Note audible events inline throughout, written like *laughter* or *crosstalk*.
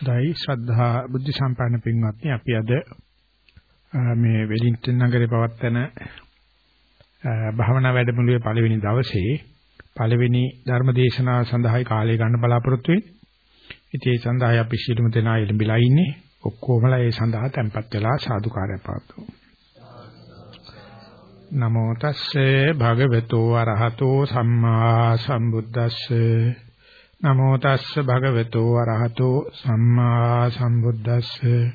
දෛ ශ්‍රද්ධා බුද්ධ සම්පන්න පින්වත්නි අපි අද මේ වෙලින්ටන් නගරේ පවත්වන භාවනා වැඩමුළුවේ පළවෙනි දවසේ පළවෙනි ධර්ම දේශනාව සඳහායි කාලය ගන්න බලාපොරොත්තු වෙන්නේ. ඉතින් ඒ සඳහා අපි ශිළුම දෙනා එළඹිලා ඉන්නේ. ඔක්කොමලා ඒ සඳහා tempත් වෙලා සාදුකාරය පවතුමු. නමෝ තස්සේ භගවතු වරහතෝ සම්මා සම්බුද්දස්සේ නමෝ තස්ස භගවතු වරහතෝ සම්මා සම්බුද්දස්සේ.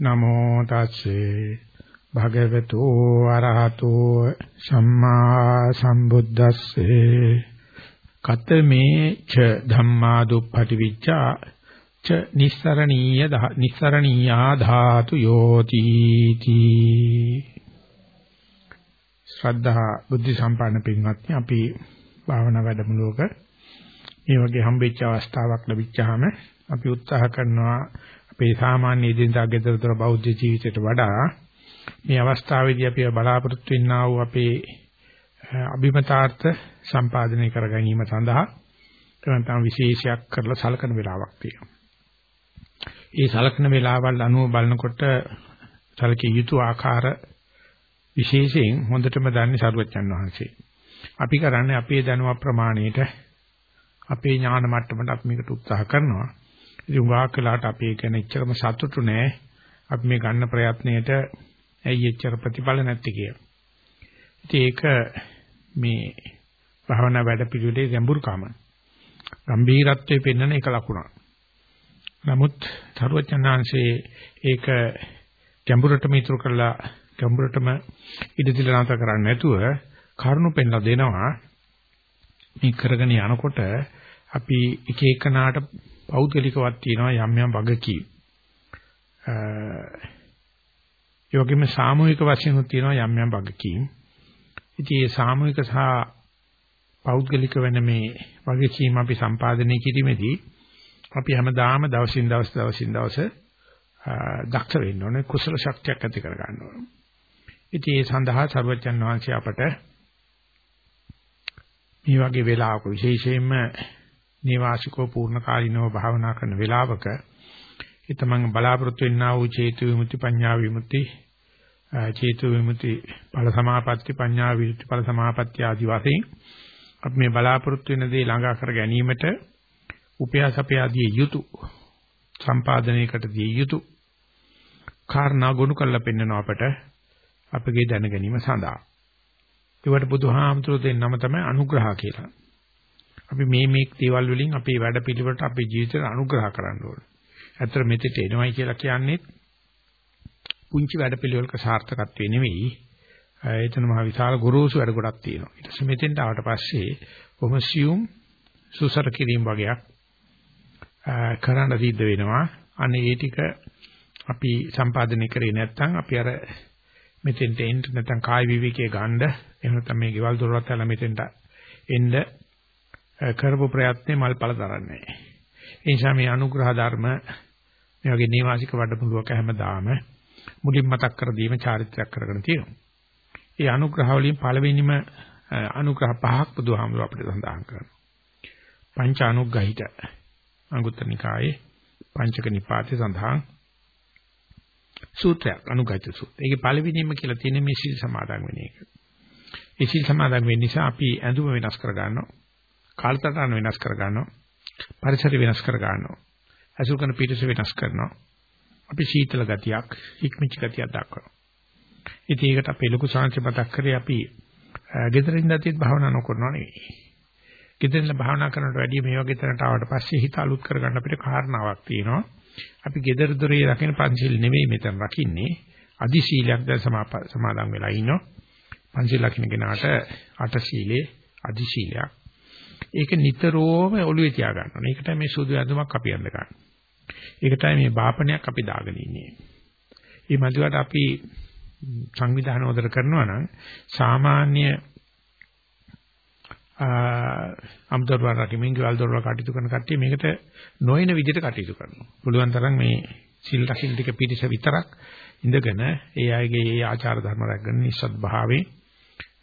නමෝ තස්සේ භගවතු වරහතෝ සම්මා සම්බුද්දස්සේ. කතමේ ච ධම්මා දුප්පටි විච්ඡා ච නිස්සරණීය නිස්සරණීයා ධාතු යෝති තී. ශ්‍රද්ධා බුද්ධ සම්පන්න පින්වත්නි අපි භාවනා වැඩමුළුවක මේ වගේ හම්බෙච්ච අවස්ථාවක් ලැබිච්චාම අපි උත්සාහ කරනවා අපේ සාමාන්‍ය ඉදින්දා ගෙදරතර බෞද්ධ ජීවිතයට වඩා මේ අවස්ථාවේදී අපි බලාපොරොත්තු වෙන්නා වූ අපේ අභිමතාර්ථ සම්පාදනය කර ගැනීම සඳහා එවන්තම විශේෂයක් කරලා සලකන වෙලාවක් තියෙනවා. ඒ සලකන වෙලාවල් අනුව බලනකොට සලකිය යුතු ආකාර විශේෂයෙන් හොඳටම දන්නේ සරුවච්චන් වහන්සේ. අපි කරන්නේ අපේ දැනුම ප්‍රමාණයට අපේ ඥාන මට්ටමට අපි මේකට උත්සාහ කරනවා. ඉතින් වාක් වෙලාට අපි ඒක ගැන එච්චරම සතුටු නෑ. අපි මේ ගන්න ප්‍රයත්නයේට ඇයි එච්චර ප්‍රතිඵල නැත්තේ කියලා. ඉතින් ඒක මේ භාවනා වැඩ පිළිවෙලේ ගැඹුරුකම ගම්භීරත්වයේ පෙන්වන එක ලකුණක්. නමුත් තරුවචනාංශේ ඒක ගැඹුරටම ඉතුරු කරලා ගැඹුරටම ඉඳ දිලා නැත කරන්නේ නැතුව කරුණු පෙන්ලා දෙනවා මේ කරගෙන යනකොට අපි එක එකනාට පෞද්ගලිකවක් තියෙනවා යම් යම් වගකීම්. ඒ වගේම සාමූහික වශයෙන් තියෙනවා යම් යම් වගකීම්. ඉතින් මේ සාමූහික සහ පෞද්ගලික වෙන මේ වගකීම් අපි සම්පාදනය කිරීමේදී අපි හැමදාම දවසින් දවස දවසින් දවස දක්ෂ වෙන්න ඕනේ කුසල ශක්තියක් ඇති කර ගන්න ඕනේ. ඉතින් ඒ සඳහා සර්වජන් වහන්සේ අපට මේ වගේ වෙලාවක විශේෂයෙන්ම නිවාසිකව පූර්ණ කාලිනව භාවනා කරන වෙලාවක ඒ තමන් බලාපොරොත්තු වෙන්නා වූ චේතු විමුක්ති පඤ්ඤා විමුක්ති චේතු විමුක්ති ඵල සමාපatti පඤ්ඤා විමුක්ති ඵල සමාපatti ආදි වශයෙන් අපි මේ බලාපොරොත්තු වෙන දේ ළඟා කර ගැනීමට උපයාසපයාදී යුතු සම්පාදනයකට දී යුතු කාරණා ගොනු කරලා පෙන්වන අපට අපගේ දැන ගැනීම සඳහා. ඒවට බුදුහාමුදුරුවෝ දෙන්නම තමයි අනුග්‍රහ කියලා. අපි මේ මේ දේවල් වලින් අපේ වැඩ පිළිවෙලට අපේ ජීවිතේට අනුග්‍රහ කරන්න ඕනේ. ඇත්තට මෙතෙට එනවයි කියලා කියන්නේ පුංචි වැඩ පිළිවෙලක සාර්ථකත්වෙ නෙවෙයි. එතන මහ විශාල ගුරුසු වැඩ ගොඩක් තියෙනවා. ඊට පස්සේ මෙතෙන්ට ආවට පස්සේ කොහොම සියුම් සුසර කිරීම වගේක් කරන්න සිද්ධ වෙනවා. අනේ ඒ ටික අපි සම්පාදනය කරේ නැත්නම් අපි අර මෙතෙන්ට එන්න නැත්නම් කාය විවිකයේ ගන්න එහෙම නැත්නම් මේ ගෙවල් දොරවත් ඇල මෙතෙන්ට එන්න කරපු ප්‍රයත්නේ මල්පල දරන්නේ නැහැ. ඒ නිසා මේ අනුග්‍රහ ධර්ම මේ වගේ නීවාසික වඩමුළුවක හැමදාම මුලින් මතක් කර දීම චාරිත්‍රාක් කරගෙන තියෙනවා. ඒ අනුග්‍රහ වලින් පළවෙනිම අනුග්‍රහ පහක් බුදුහාමුදුර අපිට සඳහන් කරනවා. පංච අනුග්‍රහිත අංගුත්තර නිකායේ පංචක නිපාතේ සඳහන් සූත්‍රයක් අනුගත සූත්‍රය. ඒකේ පළවෙනිම කියලා තියෙන මේ සීල් සමාදන් වෙන එක. ඒ සීල් සමාදන් වෙන්න නිසා අපි ඇඳුම වෙනස් කර ගන්නවා. කාලසටහන වෙනස් කර ගන්නවා. පරිසර වෙනස් කර ගන්නවා. අසුර කරන පිටස වෙනස් කරනවා. අපි සීතල ගතියක්, ඉක්මිච්ච ගතියක් දක්වනවා. ඉතින් ඒකට අපේ ලොකු සංසි මතක් කරේ අපි ගෙදරින් දැතිත් භාවනා නොකරනවා නෙවෙයි. ගෙදරින් භාවනා කරනට වැඩිය මේ වගේ තැනට ආවට පස්සේ හිත අලුත් කරගන්න අපිට කාරණාවක් තියෙනවා. අපි gedara dore රකින්න පංචශීල නෙවෙයි මෙතන රකින්නේ අදි ශීලයක් දැන් සමාදන් වෙලා ඉන්නවා පංචශීල රකින්න කෙනාට අට ශීලයේ අදි ශීලයක් ඒක නිතරම ඔළුවේ තියා ගන්න ඕනේ. ඒකට මේ සුදු ඇඳුමක් අපි අඳ ගන්න ඒකටයි මේ බාපණයක් අපි දාගෙන ඉන්නේ. මේ මදුවට අපි සංවිධානය උදර කරනවා නම් සාමාන්‍ය අම්දොරවල් රකිමින් ගෙවල් දොරවල් කටයුතු කරන කට්ටිය මේකට නොයන විදිහට කටයුතු කරනවා. පුළුවන් තරම් මේ සිල් රකින්න ටික පිටිස විතරක් ඉඳගෙන ඒ අයගේ ඒ ආචාර ධර්ම රැකගෙන නිස්සත් භාවයේ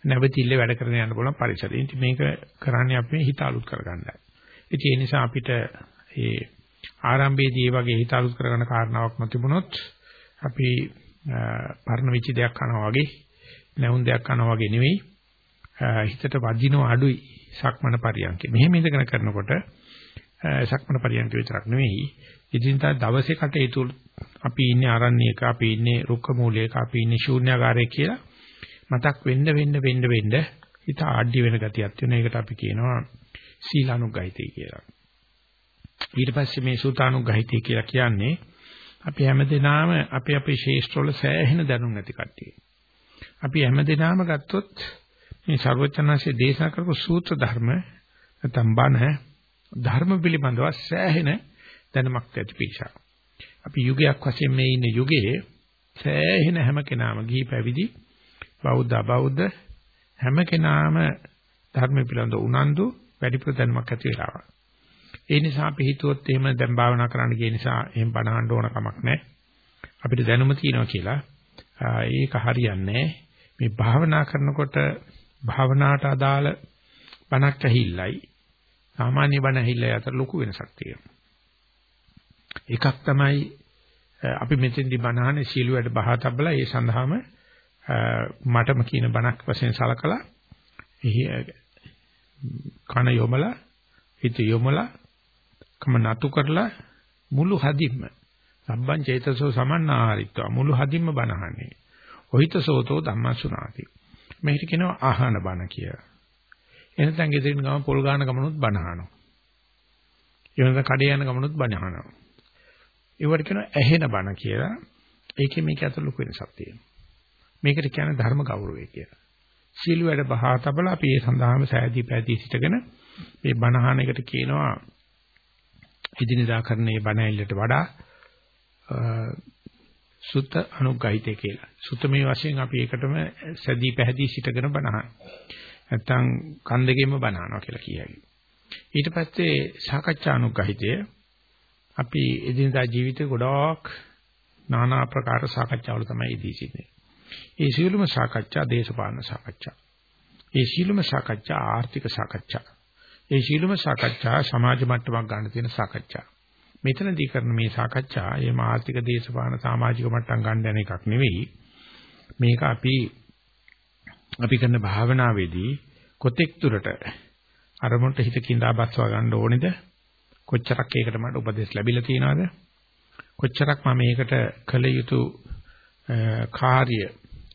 නැවතිල්ල වැඩ කරගෙන යන්න පුළුවන් පරිසරය. ඉතින් මේක කරන්නේ අපි හිත අලුත් කරගන්නයි. ඉතින් ඒ නිසා අපිට මේ ආරම්භයේදී මේ වගේ හිත අලුත් කරගන්න කාරණාවක් නොතිබුණොත් අපි පරණ වෙච්ච දෙයක් කරනවා වගේ නැවුම් දෙයක් කරනවා වගේ නෙවෙයි හිතට වදිනව අඩුයි සක්මන පරියන්කේ. මෙහෙම ඉඳගෙන කරනකොට සක්මන පරියන්ක විතරක් නෙවෙයි ඉදින්දා දවසේ කටයුතු අපි ඉන්නේ ආරණ්‍යයක අපි ඉන්නේ රුක්ක මූලයක අපි ඉන්නේ ශූන්‍යාකාරයක කියලා මතක් වෙන්න වෙන්න වෙන්න වෙන්න හිත ආඩ්‍ය වෙන ගතියක් තියෙන එකට අපි කියනවා සීලානුගහිතය කියලා. ඊට පස්සේ මේ සූතානුගහිතය කියලා කියන්නේ අපි හැමදෙනාම අපි අපේ ශේෂ්ඨවල සෑහෙන දැනුම් ඇති කට්ටිය. අපි හැමදෙනාම ගත්තොත් මේ ਸਰවචනanse දේශනා කරපු සූත්‍ර ධර්ම නැත්නම් බණ ධර්ම පිළිබඳව සෑහෙන දැනුමක් ඇති පිරිසක්. අපි යුගයක් වශයෙන් මේ ඉන්න යුගයේ සෑහෙන හැම කෙනාම ගිහි පැවිදි බෞද්ධ අබෞද්ධ හැම කෙනාම ධර්ම පිළිබඳ උනන්දු වැඩිපුර දැනුමක් ඇති වෙලා. ඒ නිසා අපි හිතුවොත් එහෙම දැන් භාවනා කරන්න ගිය නිසා එහෙම බණහන්න ඕන කමක් නැහැ. අපිට දැනුම තියෙනවා කියලා. ඒක හරියන්නේ මේ භාවනා කරනකොට භාවනාවට අදාළ බණක් ඇහිල්ලයි සාමාන්‍ය බණ ඇහිල්ලයි අතර ලොකු වෙනසක් තියෙනවා. එකක් තමයි අපි මෙතෙන්දි බණහනේ සීල වැඩ බහා තබලා ඒ සඳහාම මටම කියන බණක් වශයෙන් සලකලා කන යොමලා හිත යොමලා කම නතු කරලා මුළු හදින්ම සම්බන් චේතසෝ සමන්නාහරිත්වා මුළු හදින්ම බණහන්නේ ඔහිතසෝතෝ ධම්මසුනාති. මේකට කියනවා ආහන බණ කියලා එනතන් ගෙදරින් ගම පොල් ගාන ගමනොත් බණ අහනවා. එවනත කඩේ යන ගමනොත් බණ අහනවා. ඒවට කියනවා ඇහෙන බණ කියලා. ඒකේ මේක ඇතුළු ලොකු වෙනසක් තියෙනවා. මේකට කියන්නේ ධර්ම ගෞරවය කියලා සීල වැඩ බහා තබලා අපි ඒ සඳහාම සෑදී පැදී සිටගෙන මේ බණහන එකට කියනවා ඉදිනදා කරන මේ බණ ඇල්ලට වඩා සුත අනුග්‍රහිතය කියලා. සුතමේ වශයෙන් අපි ඒකටම සැදී පැහැදී සිටගෙන බණහන. නැත්තම් කන් දෙකෙන්ම බණහනවා කියලා කියයි. ඊට පස්සේ සාකච්ඡා අනුග්‍රහිතය අපි එදිනදා ජීවිතේ ගොඩාක් নানা ආකාර සාකච්ඡාවල තමයි ඉදී සිටින්නේ. ඒ සියලුම සාකච්ඡා දේශපාලන සාකච්ඡා. ඒ සියලුම සාකච්ඡා ආර්ථික සාකච්ඡා. ඒ සියලුම සාකච්ඡා සමාජ මට්ටමක් ගන්න තියෙන සාකච්ඡා. මෙතනදී කරන මේ සාකච්ඡා එහෙම ආර්ථික දේශපාලන සමාජික මට්ටම් ගන්න යන එකක් නෙවෙයි. මේක අපි අපි කරන භාවනාවේදී කොතෙක් දුරට අරමුණට හිත කිඳා බස්වා ගන්න ඕනේද? කොච්චරක් ඒකට මට උපදෙස් ලැබිලා තියෙනවද? කොච්චරක් මම මේකට කළ යුතු කාර්ය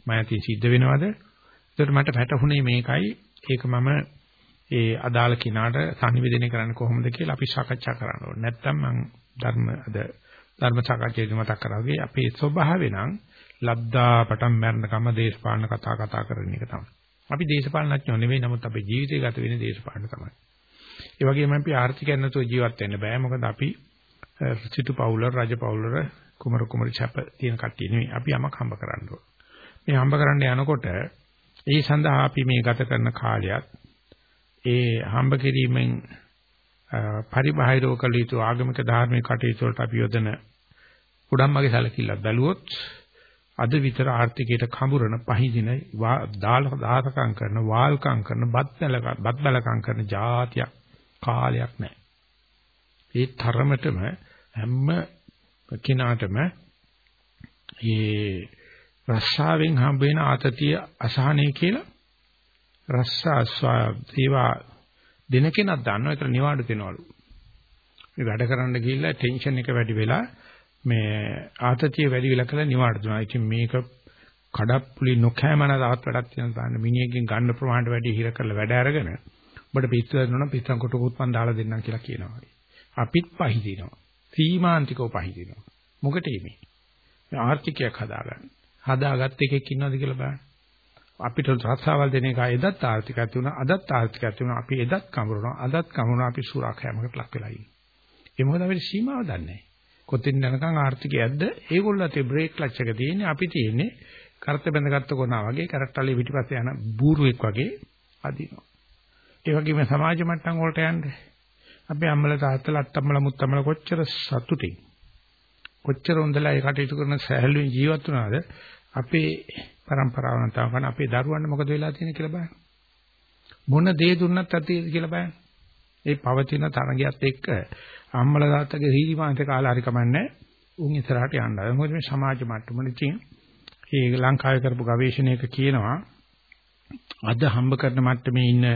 මයදී සිද්ධ වෙනවද? ඒකට මට වැටහුනේ මේකයි. ඒක මම ඒ අදාළ කිනාට සංනිවේදනය කරන්න කොහොමද කියලා අපි සාකච්ඡා කරන්න ඕනේ. නැත්තම් මම ධර්ම අද ධර්ම සාකච්ඡාවේදී මතක් කරා වගේ අපේ ස්වභාවය නම් ලද්දා පටන් මරණකම දේශපාලන කතා කතා කරන එක තමයි. අපි දේශපාලනඥයෝ නෙවෙයි නමුත් අපේ ජීවිතය ගත වෙන්නේ දේශපාලන තමයි. ඒ වගේම අපි ආර්ථිකයන් නැතුව ජීවත් වෙන්න බෑ. මොකද අපි සිටු පවුල, රජ පවුල, කුමරු කුමරි ඡප තියෙන කට්ටිය නෙවෙයි. අපි යමක් හම්බ කරන්න ඕන. මේ හම්බ කරන්න යනකොට ඒ සඳහා අපි මේ ගත කරන කාලයත් ඒ හම්බ කිරීමෙන් පරිබාහිරව කළ යුතු ආගමික ධාර්මික කටයුතු වලට අපි යොදන උඩම්මගේ සැලකිල්ලක් බැලුවොත් අද විතර ආර්ථිකයට කඹරන පහදින දාල දාතකම් කරන වාල්කම් කරන බත් බත් බලකම් කරන જાතියක් කාලයක් නැහැ. ඒ තරමටම හැම කෙනාටම මේ රස්සාවෙන් හම්බ වෙන ආතතිය අසහනය කියලා රස්සා ඒවා දෙන කෙනක් දන්නවා ඒකට නිවාඩු දෙනවලු. මේ වැඩ කරන්න ගිහිල්ලා ටෙන්ෂන් එක වැඩි වෙලා මේ ආතතිය වැඩි වෙලා කියලා නිවාඩු දෙනවා. ඉතින් මේක කඩප්පුලි නොකෑමන තවත් වැඩක් තියෙනවා තාන්න මිනිහෙක්ගෙන් ගන්න ප්‍රමාණයට වැඩි හිර කරලා වැඩ අරගෙන ඔබට පිස්සු දෙනවා නම් පිස්සන් කොට කුත්පන් දාලා දෙන්නම් කියලා කියනවා. අපිත් පහදිනවා. සීමාන්තිකව පහදිනවා. මොකටද මේ? ආර්ථිකයක් හදාගන්න. හදාගත්ත එකෙක් ඉන්නවද කියලා බලන්න. අපිට රස්සාවල් දෙන එක එදත් ආර්ථිකයක් තිබුණා අදත් ආර්ථිකයක් තිබුණා අපි එදත් කඹරනවා අදත් කඹරනවා අපි සුරාඛෑමකට ලක් වෙලා ඉන්නේ. ඒ මොකද අපිට සීමාව දන්නේ නැහැ. කොතින් යනකම් ආර්ථිකයක්ද ඒගොල්ලෝ තේ බ්‍රේක් ක්ලච් එක තියෙන්නේ අපි තියෙන්නේ කරත් බැඳගත්ත කොනා වගේ කරට්ටලේ පිටිපස්සේ යන බූරුවෙක් වගේ අදිනවා. ඒ වගේම සමාජ මට්ටම් වලට යන්නේ අපේ අම්මලා තාත්තලා අත්තම්මලා මුත්තම්මලා කොච්චර සතුටින් කොච්චර හොඳලා ඒ කටයුතු කරන සහැල්ලුවෙන් ජීවත් වුණාද අපේ પરම්පරාව නැතව කරන අපේ දරුවන්ට මොකද වෙලා තියෙන්නේ කියලා බලන්න. මොන දේ දුන්නත් ඇති කියලා බලන්න. ඒ පවතින තරගයත් එක්ක අම්මලා තාත්තගේ සීමාන්ත කාලා හරි කමන්නේ උන් ඉස්සරහට යන්න. මොකද මේ සමාජ මට්ටමේ මේ ලංකාවේ කරපු ගවේෂණයක කියනවා අද හම්බ කරන මට්ටමේ ඉන්න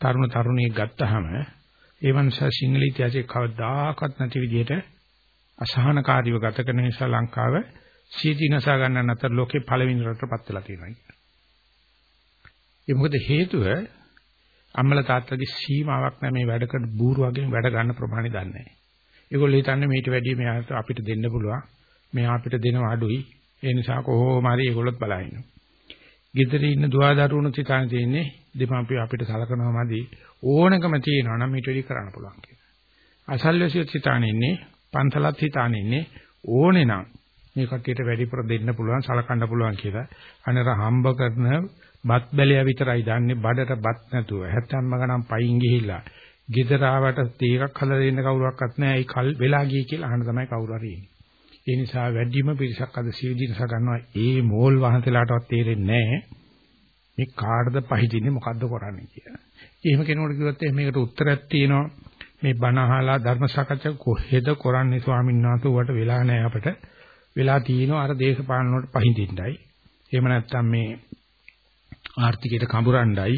තරුණ තරුණියෙක් ගත්තාම ඒ මනුස්සයා සිංහල ඉතිහාසයේ කවදාකවත් නැති විදිහට අසහනකාරීව ගත කරන නිසා ලංකාව සීදීනසා ගන්න අතර ලෝකේ පළවෙනි රටටපත් වෙලා තියෙනවා කියන්නේ. ඒ මොකද හේතුව අම්මලා තාත්තගේ සීමාවක් නැහැ මේ වැඩ කරන බూరు වගේ වැඩ ගන්න ප්‍රමාණය දන්නේ නැහැ. ඒගොල්ලෝ හිතන්නේ මේට වැඩිය මෙයාට අපිට දෙන්න පුළුවන්. මෙයා අපිට දෙනවා අඩුයි. ඒ නිසා කොහොම හරි ඒගොල්ලොත් බලහිනවා. ගෙදර ඉන්න දුවදරුණු සිතාන තියෙන්නේ දෙමාපිය අපිට සලකනවා මදි ඕනකම තියෙනවා නම් ඊට වැඩි කරන්න පුළුවන් කියලා. අසල්වැසියොත් සිතාන ඉන්නේ පන්සලත් හිතාන ඉන්නේ ඕනේ නම් මේ කට්ටියට වැඩිපුර දෙන්න පුළුවන් සලකන්න පුළුවන් කියලා. අනර හම්බ කරන බත් බැලය විතරයි දන්නේ බඩට බත් නැතුව. හැත්තම්ම ගණන් පයින් ගිහිල්ලා ගෙදර ආවට තේකක් හදලා දෙන්න කවුරක්වත් නැහැ. ඒ කල් වෙලා ගියේ කියලා අහන තමයි කවුරු හරි ඉන්නේ. ඒ නිසා වැඩිම පිරිසක් අද සීදීනස ගන්නවා. ඒ මෝල් වහන්සලාටවත් තේරෙන්නේ නැහැ. මේ කාටද පහදින්නේ මොකද්ද කරන්නේ කියලා. එහෙම කෙනෙකුට කිව්වොත් මේකට උත්තරයක් තියෙනවා. මේ බණ අහලා ධර්ම සාකච්ඡා කොහෙද කරන්නේ ස්වාමීන් වහන්සේ උවට වෙලා නැහැ අපට. වෙලා තියෙනවා අර දේශපාලන වලට පහදින්නයි. එහෙම නැත්නම් මේ ආර්ථිකයට කඹරණ්ඩයි.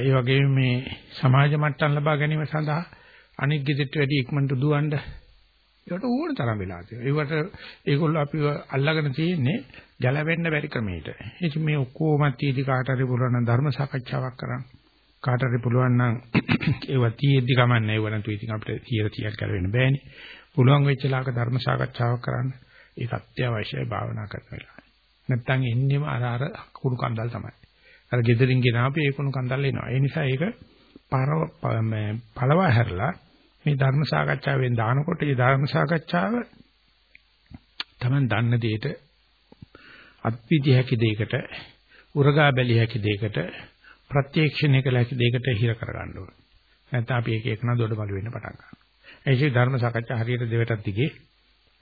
ඒ වගේම මේ සමාජ මට්ටම් ලබා ගැනීම සඳහා අනික් ගෙදරට වැඩි ඉක්මනට දුවන්න ඒකට ඕන තරම් වෙලා තියෙනවා. ඒවට ඒගොල්ලෝ අපිව අල්ලගෙන තියෙන්නේ ගැලවෙන්න බැරි ක්‍රමයකට. ඉතින් මේ ඔක්කොම තීදි කාට හරි පුළුවන් නම් ධර්ම සාකච්ඡාවක් කරන්න. කාට හරි පුළුවන් නම් *clears throat* ඒව තීද්දි ගමන්නේ ඒව නැතු ඉතින් අපිට 100 100ක් ගැලවෙන්න බෑනේ. පුළුවන් වෙච්ච ලාක ධර්ම සාකච්ඡාවක් කරන්න. ඒක අත්‍යවශ්‍යයි භාවනා කරන වෙලාව. නැත්තම් එන්නේම අර අර කුණු කන්දල් තමයි. අර gederin ගෙනාපු ඒ කුණු කන්දල් එනවා. ඒ නිසා ඒක පළවා හැරලා මේ ධර්ම සාකච්ඡාවෙන් දානකොට ඒ ධර්ම සාකච්ඡාව Taman දන්න දෙයට අත්විදි හැකි දෙයකට උරගා බැලිය හැකි දෙයකට ප්‍රත්‍යක්ෂණය කළ හැකි දෙයකට හිර කරගන්න ඕනේ. නැත්නම් අපි එක එකන දොඩබළු වෙන්න පටන් ගන්නවා. ඒ කිය ධර්ම සාකච්ඡා හරියට දෙවටක් දිගේ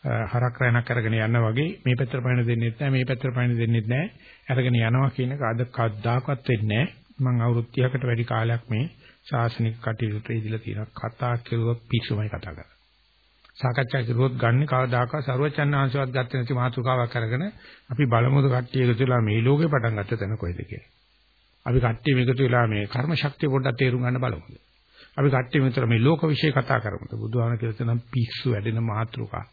හරක් රැණක් අරගෙන යනවා වගේ මේ පැත්තට පයින් දෙන්නෙත් නැහැ මේ පැත්තට පයින් දෙන්නෙත් නැහැ අරගෙන යනවා කියන එක අද කවදාකවත් වෙන්නේ නැහැ මම අවුරුදු 30කට වැඩි කාලයක් මේ ශාසනික කටයුතු ඉදලා තියෙනවා කතා කෙරුවොත් පිස්සුමයි කතා කරන්නේ සාකච්ඡා කරුවොත් ගන්න කවදාකවත් ਸਰවචන් ආංශවත් ගත්තේ නැති මාතෘකාවක් අරගෙන අපි බලමුද කට්ටිය එකතු වෙලා මේ ලෝකේ පටන් ගත්ත තැන කොහෙද කියලා. අපි කට්ටිය මේකතු වෙලා මේ කර්ම ශක්තිය පොඩ්ඩක් තේරුම් ගන්න බලමුද. අපි කට්ටිය මෙතන මේ ලෝක විශ්ය කතා කරමුද. බුදුහාම කියලා තනම් පිස්සු වැඩෙන මාතෘකා.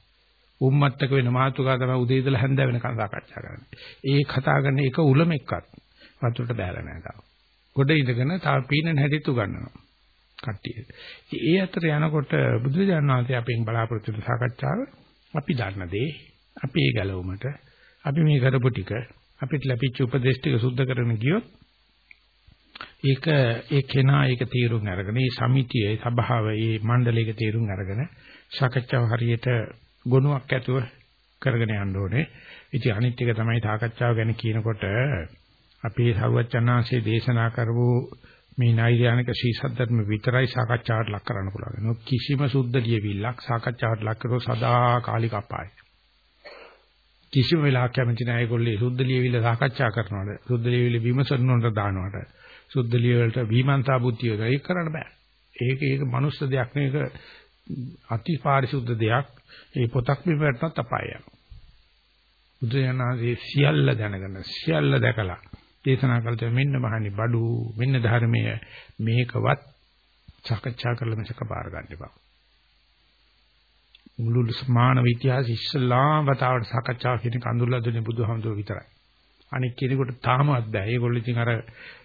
උම්මත්තක වෙන මාතෘකා තමයි උදේ ඉඳලා හැන්ද වෙනකන් සාකච්ඡා කරන්නේ. ඒ කතා කරන එක උලමෙක්වත් වතුරට බෑලා නැහැ තාම. ගොඩ ඉඳගෙන තව පීනන හැටිත් උගන්වනවා. කට්ටිය. ඒ අතර යනකොට බුදුරජාණන් වහන්සේ අපෙන් බලාපොරොත්තු වෙන සාකච්ඡාව අපි දන්න දේ අපි ඒ ගැලවුමට අපි මේ කරපු ටික අපිට ලැබිච්ච උපදේශ ටික සුද්ධ කරගෙන ගියොත් ඒක ඒ කෙනා ඒක තීරුම් අරගෙන මේ සමිතියේ සභාවේ මණ්ඩලයක තීරුම් අරගෙන සාකච්ඡාව හරියට ගුණයක් ඇතුව කරගෙන යන්න ඕනේ. ඉතින් අනිත් එක තමයි සාකච්ඡාව ගැන කියනකොට අපේ සරුවචනාංශයේ දේශනා කරපු මේ නෛර්යානික ශීසද්ධර්ම විතරයි සාකච්ඡාවට ලක් කරන්න පුළුවන්. කිසිම සුද්ධ ලියවිල්ලක් සාකච්ඡාවට ලක් කරෝ සදා කාලික අපායයි. කිසිම වෙලාවක කැමති නැහැ ඒගොල්ලෝ සුද්ධ ලියවිල්ල සාකච්ඡා කරනවට, සුද්ධ ලියවිල්ල විමසනවට දානවට, සුද්ධ ලියවලට විමන්තා බුද්ධිය ඒක කරන්න බෑ. ඒක ඒක මනුස්ස දෙයක් නෙවෙයි අති පාරිශුද්ධ දෙයක්. ඒ පොතක් පිටපැත්තත් අපාය යනවා. බුදුරජාණන්සේ සියල්ල දැනගෙන සියල්ල දැකලා දේශනා කළේ මෙන්න මහණි බඩු මෙන්න ධර්මයේ මේකවත් සාකච්ඡා කරලා මිසක බාර ගන්න එපා. මුළු ස්මාන විද්‍යාව ඉස්සලාම වතාවට සාකච්ඡා කියන කඳුල්ලා දුන්නේ බුදුහාමුදුරුවෝ විතරයි. අනික කෙනෙකුට තාමවත් බෑ. ඒගොල්ලෝ ඉතින් අර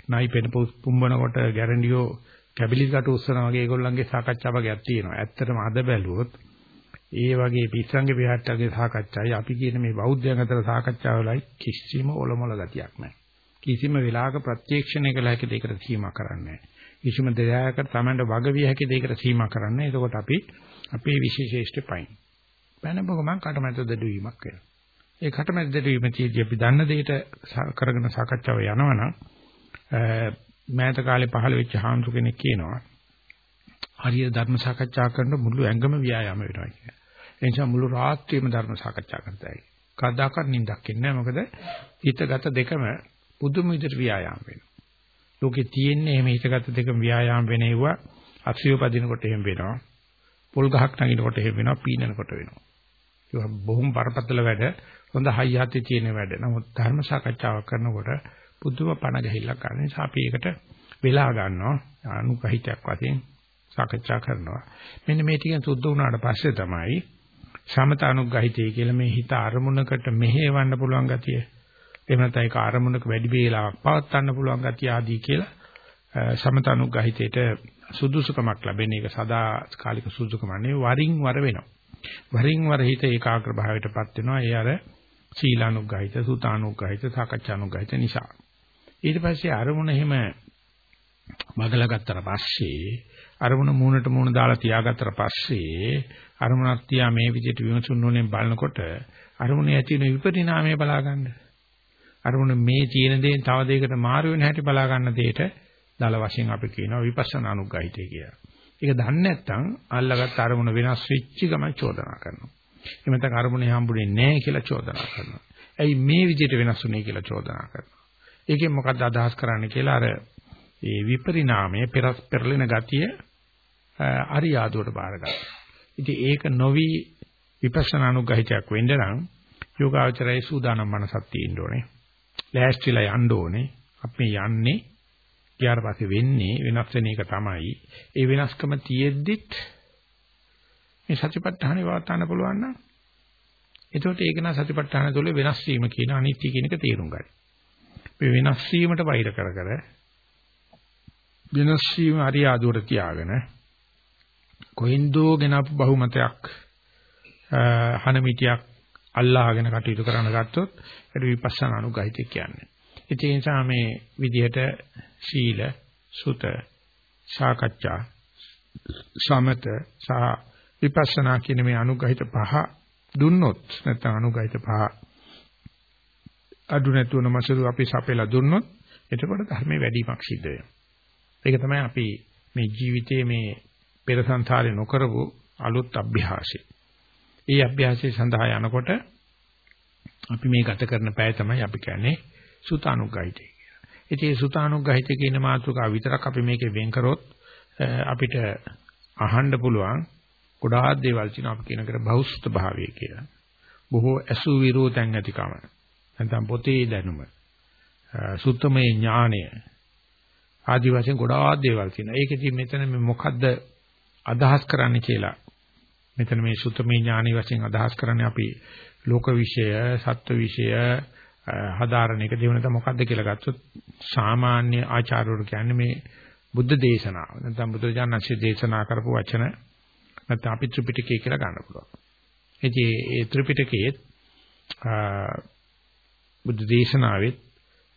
නයි පෙන පුම්බනකොට ගැරන්ඩියෝ කැබිලිකට උස්සනා වගේ ඒගොල්ලන්ගේ සාකච්ඡා වගේක් තියෙනවා. ඇත්තටම අද බැලුවොත් ඒ වගේ පිස්සංගේ විහාරටගේ සාකච්ඡායි අපි කියන මේ බෞද්ධයන් අතර සාකච්ඡාවලයි කිසිම ඔලොමල ගතියක් නැහැ. කිසිම වෙලාවක ප්‍රත්‍යක්ෂණය කළ හැකි දෙයකට සීමා කරන්නේ නැහැ. කිසිම දෙයයක තමන්ට වග විය හැකි දෙයකට සීමා කරන්නේ. එතකොට අපි අපේ විශේෂේෂ්ඨ පයින්. පැනපොක මං කටමැද දෙඩුවීමක් වෙනවා. ඒ කටමැද දෙඩුවීම චීදී අපි දන්න දෙයට කරගෙන සාකච්ඡාව යනවනම් මෑත කාලේ පහළ වෙච්ච හාමුදුර කෙනෙක් කියනවා හරියට ධර්ම සාකච්ඡා කරන මුළු ඇඟම ව්‍යායාම වෙනවා කියන්නේ. ඒ නිසා මුළු රාත්‍රියම ධර්ම සාකච්ඡා කරතයි. කවදාකවත් නිින්දක් එන්නේ නැහැ. මොකද හිතගත දෙකම පුදුම විදිහට ව්‍යායාම වෙනවා. ලෝකේ තියෙන්නේ මේ හිතගත දෙකම ව්‍යායාම වෙනේවා අක්ෂිය පදිනකොට එහෙම වෙනවා. පොල් ගහක් නගිනකොට එහෙම වෙනවා. පීනනකොට වෙනවා. ඒක බොහොම බරපතල වැඩ. හොඳ හයියත් තියෙන වැඩ. නමුත් ධර්ම සාකච්ඡාවක් කරනකොට පුදුම පණ ගැහිල්ලක් ගන්න නිසා අපි ඒකට වෙලා ගන්නවා. අනුගහිතයක් වශයෙන් සාකච්ඡා කරනවා. මෙන්න මේ ටිකෙන් සුද්ධ වුණාට පස්සේ තමයි සමත අනුගහිතය කියලා මේ හිත අරමුණකට මෙහෙවන්න පුළුවන් ගතිය. එහෙම නැත්නම් ඒක අරමුණක වැඩි වේලාවක් පවත්වන්න පුළුවන් ගතිය ආදී කියලා සමත අනුගහිතයට සුදුසුකමක් ලැබෙන එක සදා කාලික සුදුසුකම නෙවෙයි වරින් වර වෙනවා. වරින් වර හිත ඒකාග්‍ර භාවයටපත් වෙනවා. ඒ අර සීලානුගහිත, සුතානුගහිත, සාකච්ඡානුගහිත නිසා. ඊට පස්සේ අරමුණ එහෙම බදලා ගත්තට පස්සේ අරමුණ මූණට මූණ දාලා තියාගත්තට පස්සේ අරමුණක් තියා මේ විදිහට විමසුන් නොනේ බලනකොට අරමුණේ ඇති වෙන විපරිණාමය බලා ගන්න. අරමුණ මේ තියෙන දේෙන් තව දෙයකට මාරු වෙන හැටි බලා ගන්න දෙයට දල වශයෙන් අපි කියනවා විපස්සනා අනුග්‍රහිතය කියලා. ඒක දන්නේ නැත්නම් අල්ලගත් අරමුණ වෙනස් වෙච්ච ගමන් චෝදනා කරනවා. එහෙම නැත්නම් අරමුණේ හම්බුනේ නැහැ කියලා චෝදනා කරනවා. ඇයි මේ විදිහට වෙනස් වුනේ කියලා චෝදනා කරනවා. ඒකෙන් මොකද්ද අදහස් කරන්නේ කියලා අර ඒ විපරිණාමයේ පෙරස් පෙරලෙන ගතිය අරියාදුවට බාරගත්තා. ඉතින් ඒක නොවි විපස්සනා අනුග්‍රහිතයක් වෙන්න නම් යෝගාචරයේ සූදානම් මනසක් තියෙන්න ඕනේ. ලෑස්තිලා යන්න ඕනේ. අපි යන්නේ ඊට පස්සේ වෙන්නේ වෙනස් වෙන එක තමයි. ඒ වෙනස්කම තියෙද්දිත් මේ සතිපට්ඨානේ වාතාවරණ පුළුවන් නම් එතකොට ඒක නා සතිපට්ඨාන තුළ වෙනස් වීම කියන අනිත්‍ය කියන එක තේරුම් ගන්න. මේ වෙනස් වීමට වෛර කර කර වෙනස් වීම හරි ආදුවට තියාගෙන කොහින්දෝ ගෙනපු බහුමතයක් හනමිටියක් අල්ලාගෙන කටයුතු කරන ගත්තොත් ඒක විපස්සනා අනුගහිත කියන්නේ. ඒ නිසා මේ විදිහට ශීල, සුත, සාකච්ඡා, සමත සහ විපස්සනා කියන මේ අනුගහිත පහ දුන්නොත් නැත්නම් අනුගහිත පහ අඩු නැතුව නමසරු අපි සපෙලා දුන්නොත් එතකොට ධර්මයේ වැඩිමක් සිද්ධ වෙනවා. ඒක තමයි අපි මේ ජීවිතයේ මේ පෙර සංසාරේ නොකරපු අලුත් අභ්‍යාසය. ඒ අභ්‍යාසය සඳහා යනකොට අපි මේ ගත කරන පැය තමයි අපි කියන්නේ සුතානුග්‍රහිතය කියලා. ඉතින් මේ සුතානුග්‍රහිතය කියන මාතෘකාව විතරක් අපි මේකේ වෙන් කරොත් අපිට අහන්න පුළුවන් ගොඩාක් දේවල් තියෙනවා අපි කියන කර බහුසුත භාවය කියලා. බොහෝ ඇසු විරෝධයන් ඇතිකම. නැත්නම් පොතේ දැනුම. සුත්තමේ ඥානය. ආදි වශයෙන් ගොඩාක් දේවල් තියෙනවා. ඒකෙදි මෙතන මේ මොකද්ද අදහස් කරන්න කියලා. මෙතන මේ සුත්තමේ ඥානි වශයෙන් අදහස් කරන්නේ අපි ලෝක විෂය, සත්ත්ව විෂය හදාරණ එක දෙවෙනත මොකද්ද කියලා ගත්තොත් සාමාන්‍ය ආචාර්යවරු කියන්නේ මේ බුද්ධ දේශනාව. නැත්නම් බුදුරජාණන්සේ දේශනා කරපු වචන නැත්නම් අපි ත්‍රිපිටකය කියලා ගන්න පුළුවන්. ඉතින් ඒ ත්‍රිපිටකයේ බුද්ධ දේශනාවෙත්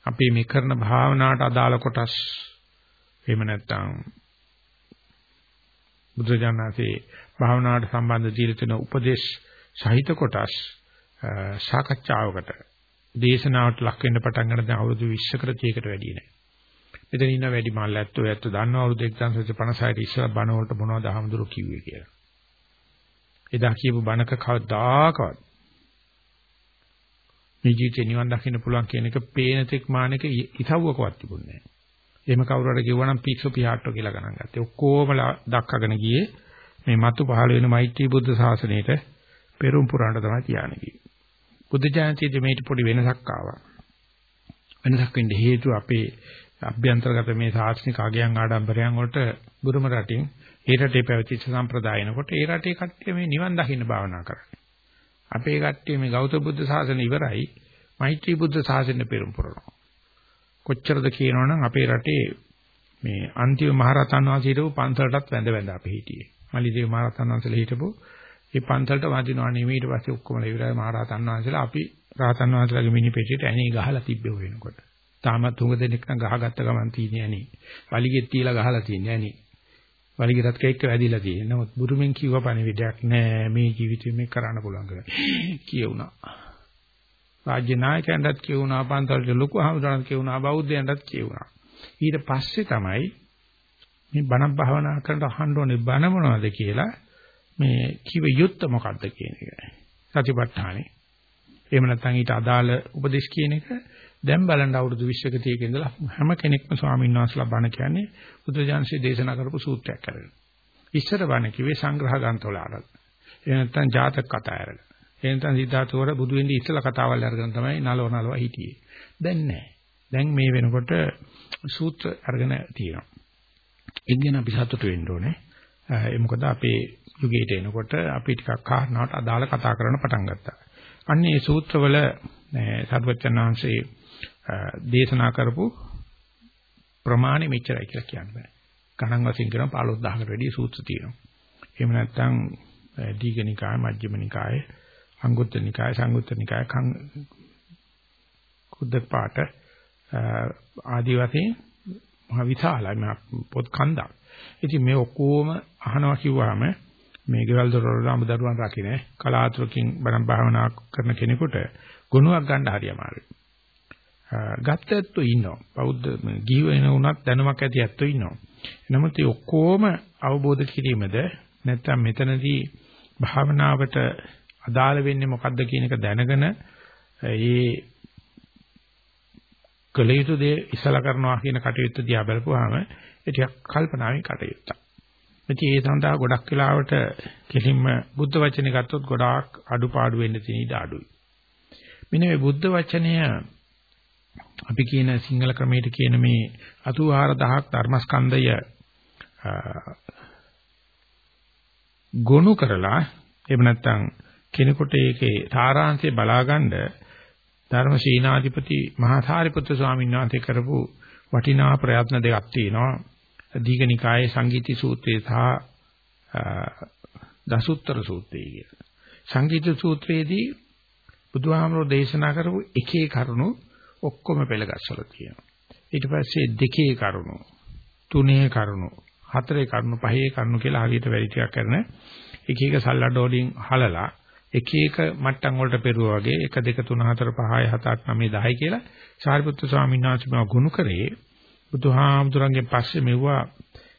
අපි මේ කරන භාවනාවට අදාළ කොටස් එහෙම නැත්නම් බුදුජානනාසේ භාවනාවට සම්බන්ධ දීලා තියෙන උපදේශ සහිත කොටස් සාකච්ඡාවකට දේශනාවට ලක් වෙන්න පටන් ගන්න දැන් අවුරුදු 20කට 30කට වැඩි නෑ. මෙතන ඉන්න වැඩි මල්ල ඇත්තෝ ඇත්තෝ දන්නවා අවුරුදු 1956 ඉස්සර බණ වලට මොනවද අහමුදුරු කිව්වේ කියලා. එදා කියපු බණක කවදාකවත් මේ ජීවිතේ නිවන් දකින්න පුළුවන් කියන එක පේන තෙක් මානක ඉසව්වකවත් තිබුණේ නැහැ. එහෙම කවුරු හරි කිව්වනම් පික්සු පියාට්ටෝ කියලා ගණන් ගත්තේ. ඔක්කොම දක්කගෙන ගියේ මේ මතු පහළ වෙන මෛත්‍රී බුද්ධ ශාසනයට පෙරම් පුරාණ තමයි තියානේ ගියේ. බුද්ධ ජයන්තියේ මේට පොඩි වෙනසක් ආවා. වෙනසක් වෙන්න හේතුව අපේ අභ්‍යන්තරගත මේ සාස්නික අගයන් ආඩම්බරයන් වලට බුරුම රටින් ඒ රටේ පැවතිච්ච සම්ප්‍රදායනකොට ඒ රටේ කට්ටිය මේ නිවන් දකින්න භාවනා කරන්නේ. අපේ කට්ටිය මේ ගෞතම බුද්ධ ශාසනය ඉවරයි මෛත්‍රී බුද්ධ ශාසනය පෙරම් පුරනවා. කොච්චරද කියනවනම් අපේ රටේ මේ අන්තිම මහරහතන් වහන්සේ හිටපු පන්සලටත් වැඳ වැඳ අපි හිටියේ. මලිදේව මහරහතන් වහන්සේලා හිටපු ඒ පන්සලට වඳිනවා නෙමෙයි ඊට පස්සේ ඔක්කොම ඉවරයි මහරහතන් වහන්සේලා අපි රහතන් වහන්සේලාගේ මිනි පෙට්ටියට ඇණේ ගහලා තිබ්බේ වෙනකොට. තාමත් තුඟ දෙනෙක් නම් ගහගත්ත ගමන් තියෙන්නේ ඇණේ. වලිගෙත් තියලා ගහලා තියෙන්නේ ඇණේ. වලිගෙටත් කේක් වැදිලා තියෙන්නේ. නමුත් බුරුමෙන් කිව්ව පණිවිඩයක් නෑ මේ ජීවිතේ මේ කරන්න පුළුවන් කියලා. කියුණා. රාජ්‍ය නායකයන්ටත් කියුණා, පන්සලට ලොකු හමුදානත් කියුණා, බෞද්ධයන්ටත් කියුණා. ඊට පස්සේ තමයි මේ බණ භාවනා කරනට අහන්න ඕනේ බණ මොනවද කියලා මේ කිව යුත්ත මොකද්ද කියන එක. සතිපට්ඨානේ. එහෙම නැත්නම් ඊට අදාළ උපදේශ කියන එක දැන් බලන්න අවුරුදු 20ක 30ක ඉඳලා හැම කෙනෙක්ම ස්වාමීන් වහන්සේලා බණ කියන්නේ බුදුජානසී දේශනා කරපු සූත්‍රයක් කරගෙන. ඉස්සර බණ කිව්වේ සංග්‍රහ ග්‍රන්ථවල අරගෙන. එහෙම නැත්නම් ජාතක කතා අරගෙන. එහෙම නැත්නම් සිද්ධාර්ථවර බුදු වෙන්නේ ඉස්සලා කතාවල් අරගෙන තමයි නලව නලව හිටියේ. දැන් නැහැ. දැන් මේ වෙනකොට සූත්‍ර අරගෙන තියෙනවා. ඒක ගැන අපි සතුටු වෙන්න ඕනේ. ඒ මොකද අපේ යුගයට එනකොට අපි ටිකක් කාරණාවට අදාළ කතා කරන්න පටන් ගත්තා. අන්න ඒ සූත්‍රවල සර්වචනාංශේ දේශනා කරපු ප්‍රමාණය මෙච්චරයි කියලා කියන්නේ. ගණන් වශයෙන් කරන 15000කට වැඩි සූත්‍ර තියෙනවා. එහෙම නැත්නම් දීඝනිකාය, මජ්ක්‍ධිමනිකාය, අංගුත්තර නිකාය, සංගුත්තර නිකාය, කුද්දක පාට ආදී වශයෙන් මහ විශාලයි පොත් කන්දක්. ඉතින් මේ ඔක්කොම අහනවා කිව්වහම මේ ගෙවල් දොරවල් අමුදරුවන් රකින්නේ කලාතුරකින් බණ භාවනා කරන කෙනෙකුට ගුණයක් ගන්න හරි අමාරුයි. ගත්ත ඇත්තෝ ඉන්නවා. බෞද්ධ ගිහි වෙන උනත් දැනුමක් ඇති ඇත්තෝ ඉන්නවා. නමුත් මේ ඔක්කොම අවබෝධ කිරීමද නැත්නම් මෙතනදී භාවනාවට අදාළ වෙන්නේ මොකද්ද කියන එක දැනගෙන ඒ කළ යුතු දේ ඉස්සලා කරනවා කියන කටයුත්ත දිහා බලපුවාම ඒ ටිකක් කල්පනාවෙන් කටයුත්තක්. ඉතින් ඒ සඳහා ගොඩක් වෙලාවට කෙලින්ම බුද්ධ වචනේ ගත්තොත් ගොඩාක් අඩුපාඩු වෙන්න තියෙන ඉඩ අඩුයි. මෙන්න මේ බුද්ධ වචනය අපි කියන සිංහල ක්‍රමයට කියන මේ 84000ක් ධර්මස්කන්ධය ගොනු කරලා එහෙම නැත්නම් කෙනෙකුට ඒකේ සාරාංශය බලාගන්න ධර්ම ශීනාධිපති මහා සාරිපුත්‍ර ස්වාමීන් වහන්සේ කරපු වටිනා ප්‍රයත්න දෙකක් තියෙනවා. දීඝනිකායේ සංගීති සූත්‍රයේ සහ දසුත්තර සූත්‍රයේ කියලා. සංගීත සූත්‍රයේදී බුදුහාමරෝ දේශනා කරපු එකේ කරුණු ඔක්කොම පෙළගස්සලා තියෙනවා. ඊට පස්සේ දෙකේ කරුණු, තුනේ කරුණු, හතරේ කරුණු, පහේ කරුණු කියලා හරියට වැඩි ටිකක් කරන එක එක සල්ලඩ වලින් හලලා එක එක මට්ටම් වලට පෙරුවා වගේ 1 2 3 4 5 6 7 8 9 10 කියලා සාරිපුත්‍ර ස්වාමීන් වහන්සේ මම ගුණ කරේ බුදුහාමුදුරන්ගේ පස්සේ මෙවුවා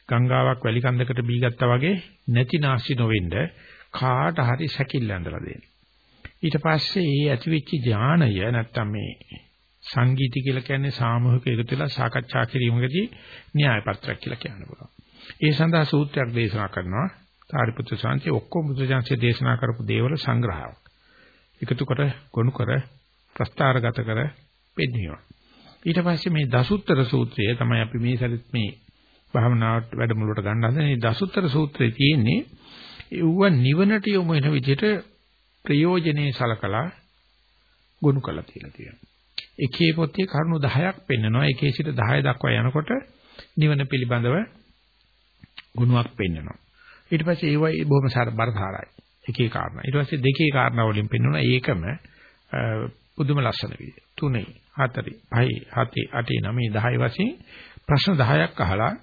ගංගාවක් වැලි කන්දකට බීගත්තා වගේ නැති නාස්ති නොවෙන්න කාට හරි සැකිල්ල ඇඳලා දෙන්න. ඊට පස්සේ මේ ඇතිවෙච්ච ඥාණය නැත්තම් මේ සංගීති කියලා කියන්නේ සාමූහික එකතු වෙලා සාකච්ඡා කිරීමකදී න්‍යාය පත්‍රයක් කියලා කියන්න පුළුවන්. ඒ සඳහා සූත්‍රයක් දේශනා කරනවා. සාරිපුත්‍ර සාන්ති ඔක්කොම බුදුජානකේ දේශනා කරපු දේවල් සංග්‍රහයක්. එකතු කර ගොනු කර ප්‍රස්තාරගත කර පෙන්නනවා. ඊට පස්සේ මේ දසුත්තර සූත්‍රය තමයි අපි මේ සැරෙත් මේ භාවනාවට වැඩමුළුවට ගන්න හදන මේ දසුත්තර සූත්‍රයේ තියෙන්නේ ඒව නිවනට යොමු වෙන විදිහට ප්‍රයෝජනේ සලකලා ගොනු කරලා තියලා තියෙනවා. එකේ පොතේ කරුණු 10ක් පෙන්නනවා. එකේ සිට 10 දක්වා යනකොට නිවන පිළිබඳව ගුණයක් පෙන්නනවා. ඊට පස්සේ ඒවයි බොහොම බරසාරයි. එකේ කාරණා. ඊට පස්සේ දෙකේ කාරණා වලින් පෙන්වනවා ඒකම පුදුම ලස්සන විදිය. තුනේ, හතරේ, පහේ, හතේ, අටේ, නවයේ, 10 වශයෙන් ප්‍රශ්න 10ක් අහලා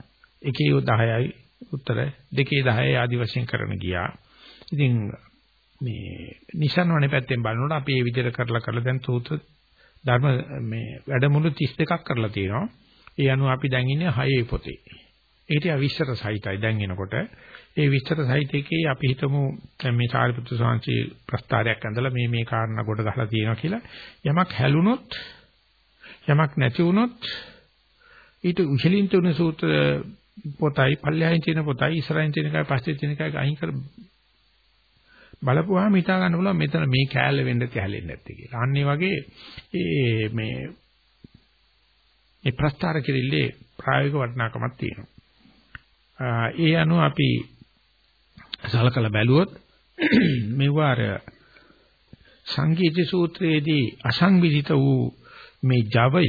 එකේ 10යි උත්තර දෙකේ 10යි ආදි වශයෙන් කරන ගියා. ඉතින් මේ නිසන්වනේ පැත්තෙන් බලනකොට අපි මේ විදිහට කරලා කරලා දැන් සූත්‍ර ධර්ම මේ වැඩමුළු 32ක් කරලා තියෙනවා. ඒ අනුව අපි දැන් ඉන්නේ 6 පොතේ. ඒකට විස්තර සහිතයි දැන් එනකොට. ඒ විස්තර සහිතකේ අපි හිතමු මේ සාරිපුත්‍ර ස්වාමීන් ප්‍රස්තාරයක් ඇඳලා මේ මේ කාරණා කොට ගහලා තියෙනවා කියලා. යමක් හැලුනොත් යමක් නැති වුනොත් ඊට උශලින් තුන සූත්‍ර පොතයි පල්ලෙහායින් තියෙන පොතයි ඉස්සරහින් තියෙන එකයි පස්සේ තියෙන එකයි අයින් කර බලපුවාම හිතා ගන්න පුළුවන් මෙතන මේ කෑල්ල වෙන්න තැහැලෙන්නේ නැත්තේ කියලා. අන්න වගේ ඒ මේ මේ ප්‍රස්තාර කිරිල්ලේ ප්‍රායෝගික වටිනාකමක් තියෙනවා. ඒ අනුව අපි සලකලා බැලුවොත් *clears throat* මෙවුවා අර සංගීත සූත්‍රයේදී අසංවිධිත වූ මේ ජවය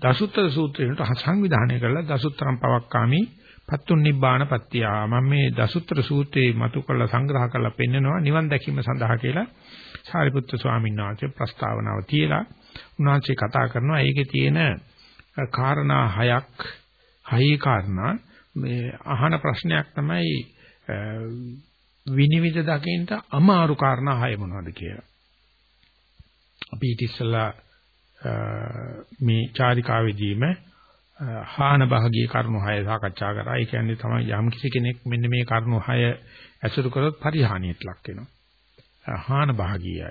දසුත්තර සූත්‍රයට සංවිධානය කරලා දසුත්තරම් පවක්කාමි පත්තුන් නිබ්බාන පත්‍තියා මම මේ දසුත්තර සූත්‍රයේ මතු කරලා සංග්‍රහ කරලා පෙන්නනවා. නිවන් දැකීම සඳහා කියලා සාරිපුත්‍ර ස්වාමීන් වහන්සේ ප්‍රස්තාවනාව තියලා උන්වහන්සේ කතා කරනවා. ඒකේ තියෙන කාරණා හයක් හයි කාරණා. මේ අහන ප්‍රශ්නයක් තමයි විනිවිද දකින්න අමාරු කාරණා හය මොනවද කියලා. අපි ඊට ඉස්සලා මේ චාරිකාවේදීම හාන භාගී කරුණු 6 සාකච්ඡා කරා. ඒ කියන්නේ තමයි යම් කිසි කෙනෙක් මෙන්න මේ කරුණු 6 ඇසුරු කරොත් පරිහානියට ලක් වෙනවා. හාන භාගීයයි.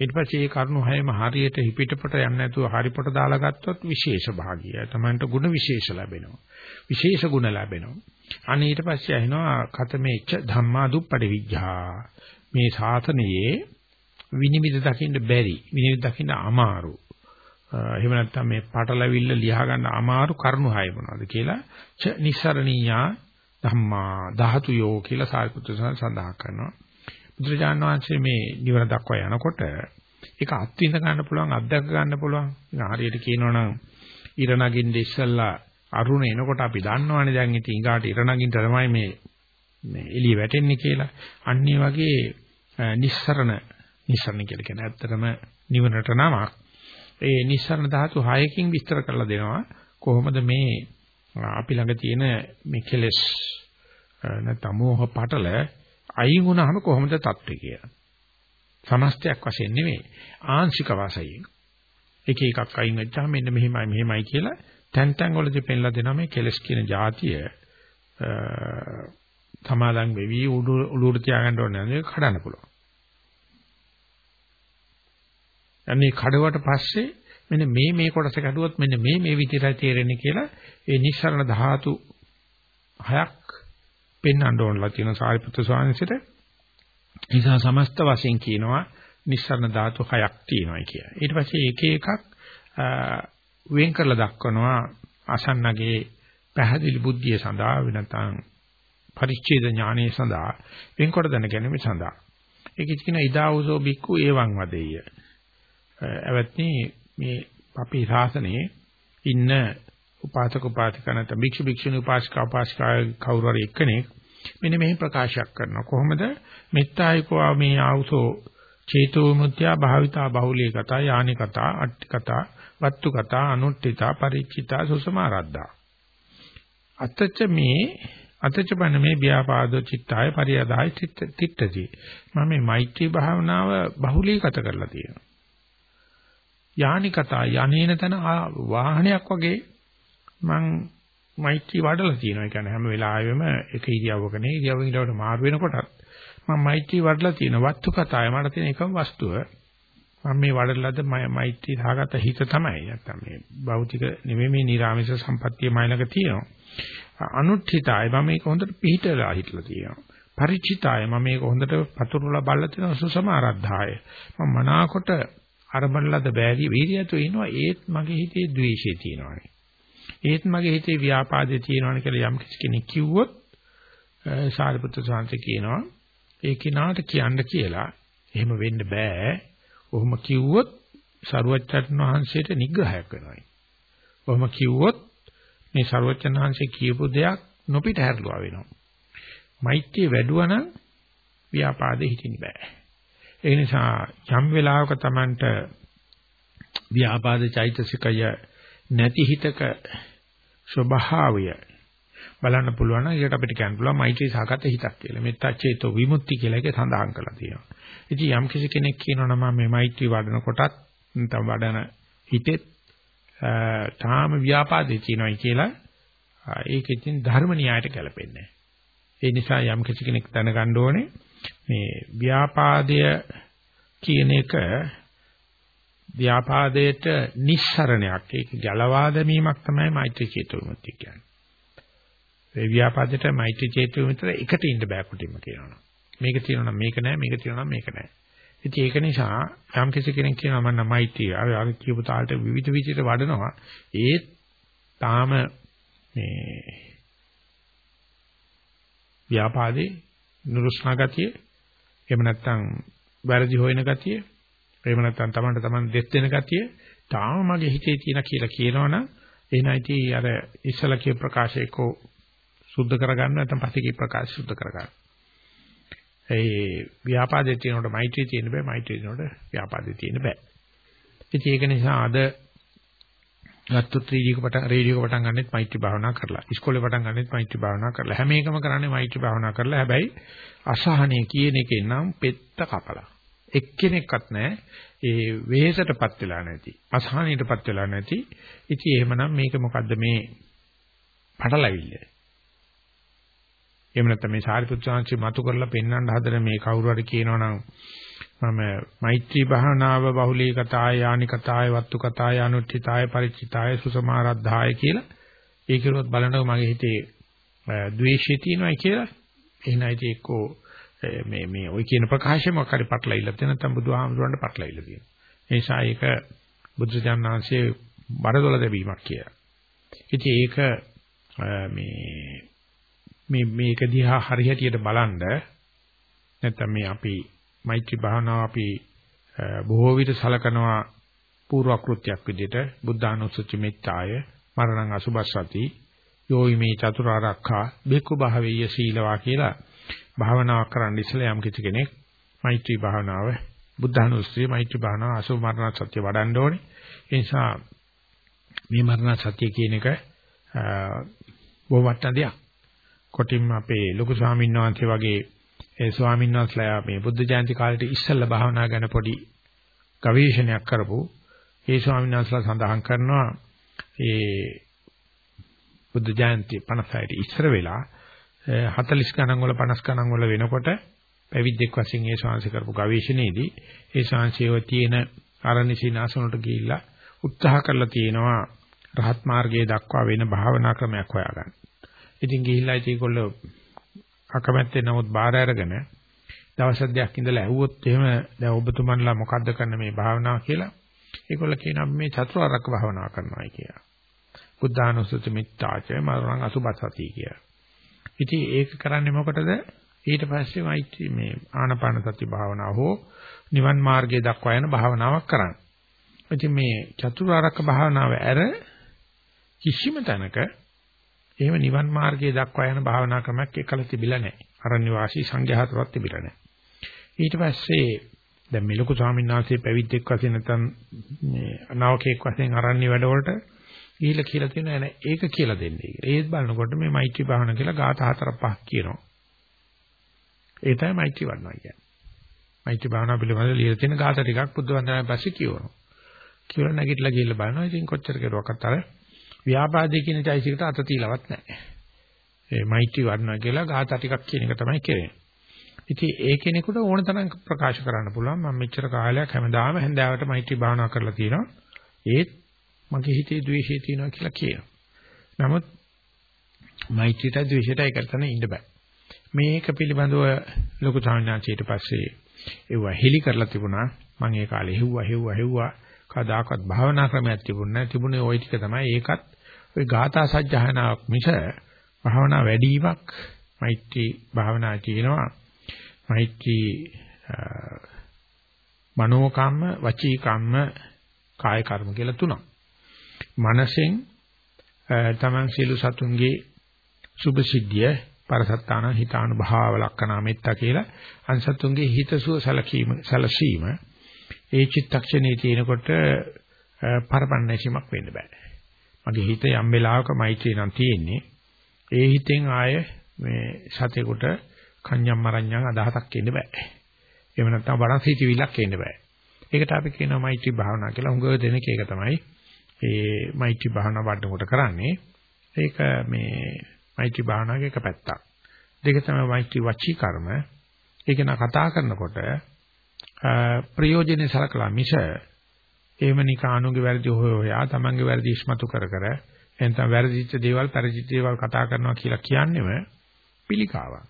ඊට පස්සේ මේ කරුණු හයම හරියට හිපිටපට යන්නේ නැතුව හරිපට දාලා ගත්තොත් විශේෂ භාගිය. තමන්ට ಗುಣ විශේෂ ලැබෙනවා. විශේෂ ගුණ ලැබෙනවා. අනේ ඊට පස්සේ අහිනවා කතමේච්ච ධම්මා දුප්පටි විඥා. මේ ශාසනයේ විනිවිද දකින්න බැරි, විනිවිද දකින්න අමාරු. එහෙම නැත්නම් මේ පටලවිල්ල ලියා ගන්න අමාරු කරුණු හය මොනවද කියලා ච නිස්සරණීයා ධම්මා ධාතුයෝ කියලා සාරිපුත්‍ර සඳහන් කරනවා. බුදුරජාණන් වහන්සේ මේ නිවන දක්වා යනකොට ඒක අත්විඳ ගන්න පුළුවන් අත්දැක ගන්න පුළුවන්. හරියට කියනවනම් ඉර නගින්න ඉස්සල්ලා අරුණ එනකොට අපි දන්නවනේ දැන් ඉතින් ඊගාට ඉර නගින්න තමයි මේ මේ එළිය වැටෙන්නේ කියලා. අන්න වගේ නිස්සරණ නිස්සරණ කියලා කියන්නේ ඇත්තටම නිවනට නමක්. ඒ නිස්සරණ ධාතු 6කින් විස්තර කරලා දෙනවා. කොහොමද මේ අපි ළඟ තියෙන මේ කෙලෙස් නැත්නම් මෝහ පටල අයින් වුණාම කොහොමද තත්ත්වය කියලා. සමස්තයක් වශයෙන් නෙමෙයි ආංශික වශයෙන්. එක එකක් අයින් වෙච්චාම මෙන්න මෙහෙමයි මෙහෙමයි කියලා තැන් තැන් වලදී පෙන්ලා දෙනවා මේ කෙලස් කියන જાතිය සමාදන් වෙවි උඩුට තියාගන්න ඕනේ නැහැ කඩන්න පුළුවන්. අනේ කඩවට පස්සේ මෙන්න මේ මේ කොටස කැඩුවොත් මෙන්න මේ මේ විදිහටයි තේරෙන්නේ කියලා ඒ නිස්සරණ ධාතු හයක් පෙන්වන්න ඕනලා තියෙන සාරිපුත්‍ර ස්වාමීන් වහන්සේට නිසා සමස්ත වශයෙන් කියනවා නිස්සරණ ධාතු හයක් තියෙනවා කියලා. ඊට පස්සේ එක එකක් වෙන් කරලා දක්වනවා අසන්නගේ පැහැදිලි බුද්ධිය සඳහා වෙනතන් පරිච්ඡේද ඥානයේ සඳහා වෙන්කොට දැන ගැනීම සඳහා. ඒකෙත් කියන ඉදාවුසෝ බික්කු ඒවං වදෙය. එවත්නි මේ අපේ ශාසනයේ ඉන්න උපාසක උපාසිකා නැත්නම් භික්ෂු භික්ෂුණී උපාසිකා උපාසිකා කවුරු හරි එක්කෙනෙක් මෙන්න මෙහි ප්‍රකාශයක් කරනවා. කොහොමද? මෙත්තායිකෝ මේ ආවුසෝ චේතෝ මුත්‍යා භාවිතා බහුලී කතා යානි කතා අට්ටි කතා වත්තු කතා අනුට්ඨිතා පරිචිතා සුසමාරද්දා අතච්ච මේ අතච්ච බන මේ ව්‍යාපාදෝ චිත්තාය පරියදාය තිට්ඨති මම මේ මෛත්‍රී භාවනාව බහුලීගත කරලා තියෙනවා. යානි කතා යන්නේන තන වාහනයක් වගේ මං මෛත්‍රී වඩලා තියෙනවා. ඒ කියන්නේ හැම වෙලාවෙම එක ඉරියව්වක නේ ඉරියව්වෙන් ඊට මාරු වෙනකොටත් මම මෛත්‍රී වඩලා තියෙනවා. වස්තු කතාය මට තියෙන එකම වස්තුව. මම මේ වඩලද මෛත්‍රී සාගත හිත තමයි. නැත්තම් මේ භෞතික නෙමෙයි මේ නිර්ආමිෂ සම්පත්තිය මයිලක තියෙනවා. අනුත්ථිතයි මම මේක හොඳට පිළිහිටලා හිටලා තියෙනවා. ಪರಿචිතය මම මේක හොඳට පතුරුලා බලලා තියෙනවා සුසමාරද්ධාය. මම මනාකොට අරබලද බෑරි වීර්යතු ඉනවා ඒත් මගේ හිතේ ද්වේෂය තියෙනවානේ. ඒත් මගේ හිතේ ව්‍යාපාදේ තියෙනවානේ කියලා යම් කෙනෙක් කිව්වොත් සාරිපුත්‍ර සාන්ති කියනවා ඒ කිනාට කියන්න කියලා එහෙම වෙන්න බෑ. ඔහොම කිව්වොත් සරුවච්චන් වහන්සේට නිග්‍රහයක් වෙනවායි. ඔහොම කිව්වොත් මේ සරුවච්චන් වහන්සේ කියපු දෙයක් නොපිට හැරලුවා වෙනවා. මෛත්‍රිය වැඩුවා නම් ව්‍යාපාදේ හිටින්න බෑ. ඒ නිසා යම් වෙලාවක Tamanට ව්‍යාපාද චෛතසිකය නැති හිතක ස්වභාවය බලන්න පුළුවන් නම් ඒකට අපිට කියන්න පුළුවන් මෛත්‍රී සහගත හිතක් කියලා. මෙත්තා චේතෝ විමුක්ති කියලා එකේ සඳහන් කරලා තියෙනවා. ඉතින් යම් කිසි කෙනෙක් කියනවා නම් මේ මෛත්‍රී වඩන කොටත් නැත්නම් වඩන හිතෙත් තාම ව්‍යාපාදේ තියෙනවායි කියලා ඒක ඉතින් ධර්ම න්‍යායට ගැලපෙන්නේ ඒ නිසා යම් කිසි කෙනෙක් දැනගන්න ඕනේ මේ ව්‍යාපාදය කියන එක ව්‍යාපාදයට නිස්සරණයක් ඒක ගලවා දැමීමක් තමයි මෛත්‍රී චේතෝ විමුක්තිය කියන්නේ. ඒ ව්‍යාපාදයට මෛත්‍රී චේතෝ විමුක්තිය එකට ඉන්න බෑ කුටිම කියනවා. මේක තියෙනවා නම් මේක නෑ මේක තියෙනවා නම් මේක නෑ. ඉතින් ඒක නිසා යම් කිසි කෙනෙක් කියනවා මම මෛත්‍රී අර අර කියපු තාලට විවිධ විදිහට වඩනවා ඒ තාම මේ ව්‍යාපාදේ නුරුස්නා ගතිය එහෙම නැත්නම් වැරදි හොයන ගතිය එහෙම නැත්නම් Tamanට Taman දෙස් දෙන ගතිය තාම මගේ හිතේ තියෙන කියලා කියනවනම් එනයිටි අර ඉස්සලා කිය ප්‍රකාශයකෝ සුද්ධ කරගන්න නැත්නම් පස්සේ කිය ප්‍රකාශ සුද්ධ කරගන්න. ඒ ව්‍යාපාදේ තියෙනකොට මෛත්‍රිය තියෙන බෑ මෛත්‍රිය තියෙනකොට ව්‍යාපාදේ තියෙන බෑ. ඉතින් ඒක නිසා අද ගත්තොත් රේඩියෝක පටන් රේඩියෝක පටන් ගන්නෙත් මෛත්‍රී භාවනා කරලා. ඉස්කෝලේ පටන් ගන්නෙත් මෛත්‍රී භාවනා කරලා. හැම එකම කරන්නේ මෛත්‍රී භාවනා කරලා. හැබැයි අසහනය කියන එකේ නම් පෙත්ත කපලා. එක්කෙනෙක්වත් නැහැ ඒ වෙහෙසටපත් වෙලා නැති. අසහනයටපත් වෙලා නැති. ඉතින් එහෙමනම් මේක මොකද්ද මේ පටලවිල්ල? එහෙම නැත්නම් මේ සාරිපුත්‍ර සාංශي මතු කරලා පෙන්වන්න හදන මේ කවුරු හරි කියනවනම් මම මෛත්‍රී භාවනාව බහුලීකතාය යානිකතාය වත්තුකතාය අනුත්ථිතාය ಪರಿචිතාය සුසමාරද්ධාය කියලා ඒකිරුවත් බලනකොට මගේ හිතේ ද්වේෂය තියෙනවායි කියලා. එහෙනම් ඉතින් එක්කෝ මේ මේ ওই කියන ප්‍රකාශය මොකක් හරි පටලවිලා තියෙන නැත්නම් බුදුහාමුදුරන්ට පටලවිලා තියෙනවා. ඒ නිසා ඒක බුදුජානනාංශයේ බරදොල දෙවීමක් කියලා. ඉතින් ඒක මේ මේ මේක දිහා හරියටියට බලන්න නැත්නම් මේ අපි මෛත්‍රී භාවනාව අපි බොහෝ විට සලකනවා පූර්වක්‍ෘත්‍යයක් විදිහට. බුද්ධානුස්සති මෙත්තාය මරණං අසුබස්සති යෝයිමේ චතුරාර්යක්ඛා බික්ඛු භාවීය සීලවා කියලා භාවනාවක් කරන්න ඉස්සෙල්ලා යම් කිසි කෙනෙක් මෛත්‍රී භාවනාව බුද්ධානුස්සතිය මෛත්‍රී භාවනාව අසුබ මරණ සත්‍ය වඩන්න ඕනේ. ඒ නිසා මේ මරණ සත්‍ය කියන එක බොහොම වටින දෙයක්. කොටින්ම අපේ ලොකු ස්වාමීන් වහන්සේ වගේ ඒ ස්වාමීන් වහන්සේලා මේ බුද්ධ ජයන්ති කාලේට ඉස්සෙල්ලා භාවනා ගැන පොඩි ගවේෂණයක් කරපු ඒ ස්වාමීන් වහන්සේලා සඳහන් කරනවා ඒ බුද්ධ ජයන්ති 56ට ඉස්සර වෙලා 40 ගණන් වල 50 ගණන් වල වෙනකොට පැවිද්දෙක් වශයෙන් ඒ ශාංශ කරපු ගවේෂණයේදී ඒ ශාංශයව තියෙන අරණිසීනාසනට ගිහිල්ලා උත්සාහ කරලා තියෙනවා රහත් මාර්ගයේ දක්වා වෙන භාවනා ක්‍රමයක් හොයාගන්න. ඉතින් ගිහිල්ලා ඉතින් ඒගොල්ලෝ අකමැත්තෙන් නමුත් බාර අරගෙන දවස් දෙකක් ඉඳලා ඇහුවොත් එහෙම දැන් ඔබතුමන්ලා මොකද්ද කරන්න මේ භාවනාව කියලා ඒගොල්ලෝ කියනවා මේ චතුරාර්යක භාවනාව කරනවායි කියලා. බුද්ධානුස්සති මිත්තාච මරණ අසුබසති කියලා. ඉතින් ඒක කරන්නේ මොකටද? ඊට පස්සේ මෛත්‍රී මේ ආනපාන සති භාවනාව හෝ නිවන් මාර්ගයේ දක්වා යන භාවනාවක් කරන්න. ඉතින් මේ චතුරාර්යක භාවනාව ඇර කිසිම තැනක එහෙම නිවන් මාර්ගයේ දක්වා යන භාවනා ක්‍රමයක් එකල තිබිලා නැහැ. අරණ්‍ය වාසී සංඝයාතරවත් තිබිලා නැහැ. ඊට පස්සේ දැන් මේ ලොකු ස්වාමීන් වහන්සේ පැවිද්දෙක් වශයෙන් නැත්නම් මේ අනාවකෙක් වශයෙන් අරණ්‍ය වැඩවලට ගිහිල්ලා කියලා තියෙනවා නෑ ඒක කියලා දෙන්නේ කියලා. ඒත් බලනකොට මේ මෛත්‍රී භාවනා කියලා ગાථා හතර පහක් කියනවා. ඒ තමයි මෛත්‍රී වඩනවා කියන්නේ. මෛත්‍රී භාවනා පිළිබඳව ලියලා තියෙන ગાථා ටිකක් බුද්ධ වන්දනාවෙන් පස්සේ කියවනවා. කියලා නැගිටලා ගිහිල්ලා බලනවා. ඉතින් කොච්චර කෙරුවක්වත් අර ව්‍යාපාදේ කියන চৈতසිකට අත තියලවත් නැහැ. ඒ මෛත්‍රී වර්ණා කියලා ගාථා ටිකක් කියන එක තමයි කෙරෙන්නේ. ඉතින් ඒ කෙනෙකුට ඕන තරම් ප්‍රකාශ කරන්න පුළුවන්. මම මෙච්චර කාලයක් හැමදාම හැන්දාවට මෛත්‍රී භාවනා කරලා තියෙනවා. ඒත් මගේ හිතේ ද්වේෂය තියෙනවා කියලා කියනවා. නමුත් මෛත්‍රීට ද්වේෂයට ඒක තමයි ඉන්න බෑ. මේක පිළිබඳව ලොකු සාමණේරයන්ට පස්සේ ඒව හෙලි කරලා තිබුණා. මම ඒ කාලේ හෙව්වා හෙව්වා හෙව්වා. කවදාකවත් භාවනා ක්‍රමයක් තිබුණේ නැහැ. තිබුණේ ওই ටික තමයි. ඒකත් ওই ගාථා සජ්ජහනාවක් මිස භාවනා වැඩිවීමක් මෛත්‍රී භාවනා කියනවා. මෛත්‍රී මනෝ කම්ම, වචී කම්ම, කාය කර්ම කියලා තුනක්. මනසෙන් තමන් සියලු සතුන්ගේ සුභ සිද්ධිය පරසත්තාන හිතානුභාව ලක්කනා මෙත්තා කියලා අන්සතුන්ගේ හිතසුව සැලකීම සැලසීම ඒ චිත්තක්ෂණයේ තියෙනකොට පරපන්නැසීමක් වෙන්න බෑ. මගේ හිත යම් වෙලාවක මෛත්‍රිය නම් තියෙන්නේ. ඒ හිතෙන් ආය මේ සතේකට කන්‍යම් මරඤ්ඤම් අදහසක් එන්න බෑ. එහෙම නැත්නම් වරන් සිටිවිලක් එන්න බෑ. ඒකට අපි කියනවා මෛත්‍රී භාවනා කියලා. උඟ දෙනක ඒක තමයි. ඒ මෛත්‍රී භාවනා වඩනකොට කරන්නේ. ඒක මේ මෛත්‍රී භාවනාවේ එක පැත්තක්. දෙක තමයි මෛත්‍රී වචී කර්ම. ඒක න කතා කරනකොට ප්‍රයෝජනෙ සලකලා මිස එහෙම නිකානුගේ වැරදි හොය හොයා තමන්ගේ වැරදි ඉස්මතු කර කර එතන වැරදිච්ච දේවල් පරිචිත දේවල් කතා කරනවා කියලා කියන්නේම පිළිකාවක්.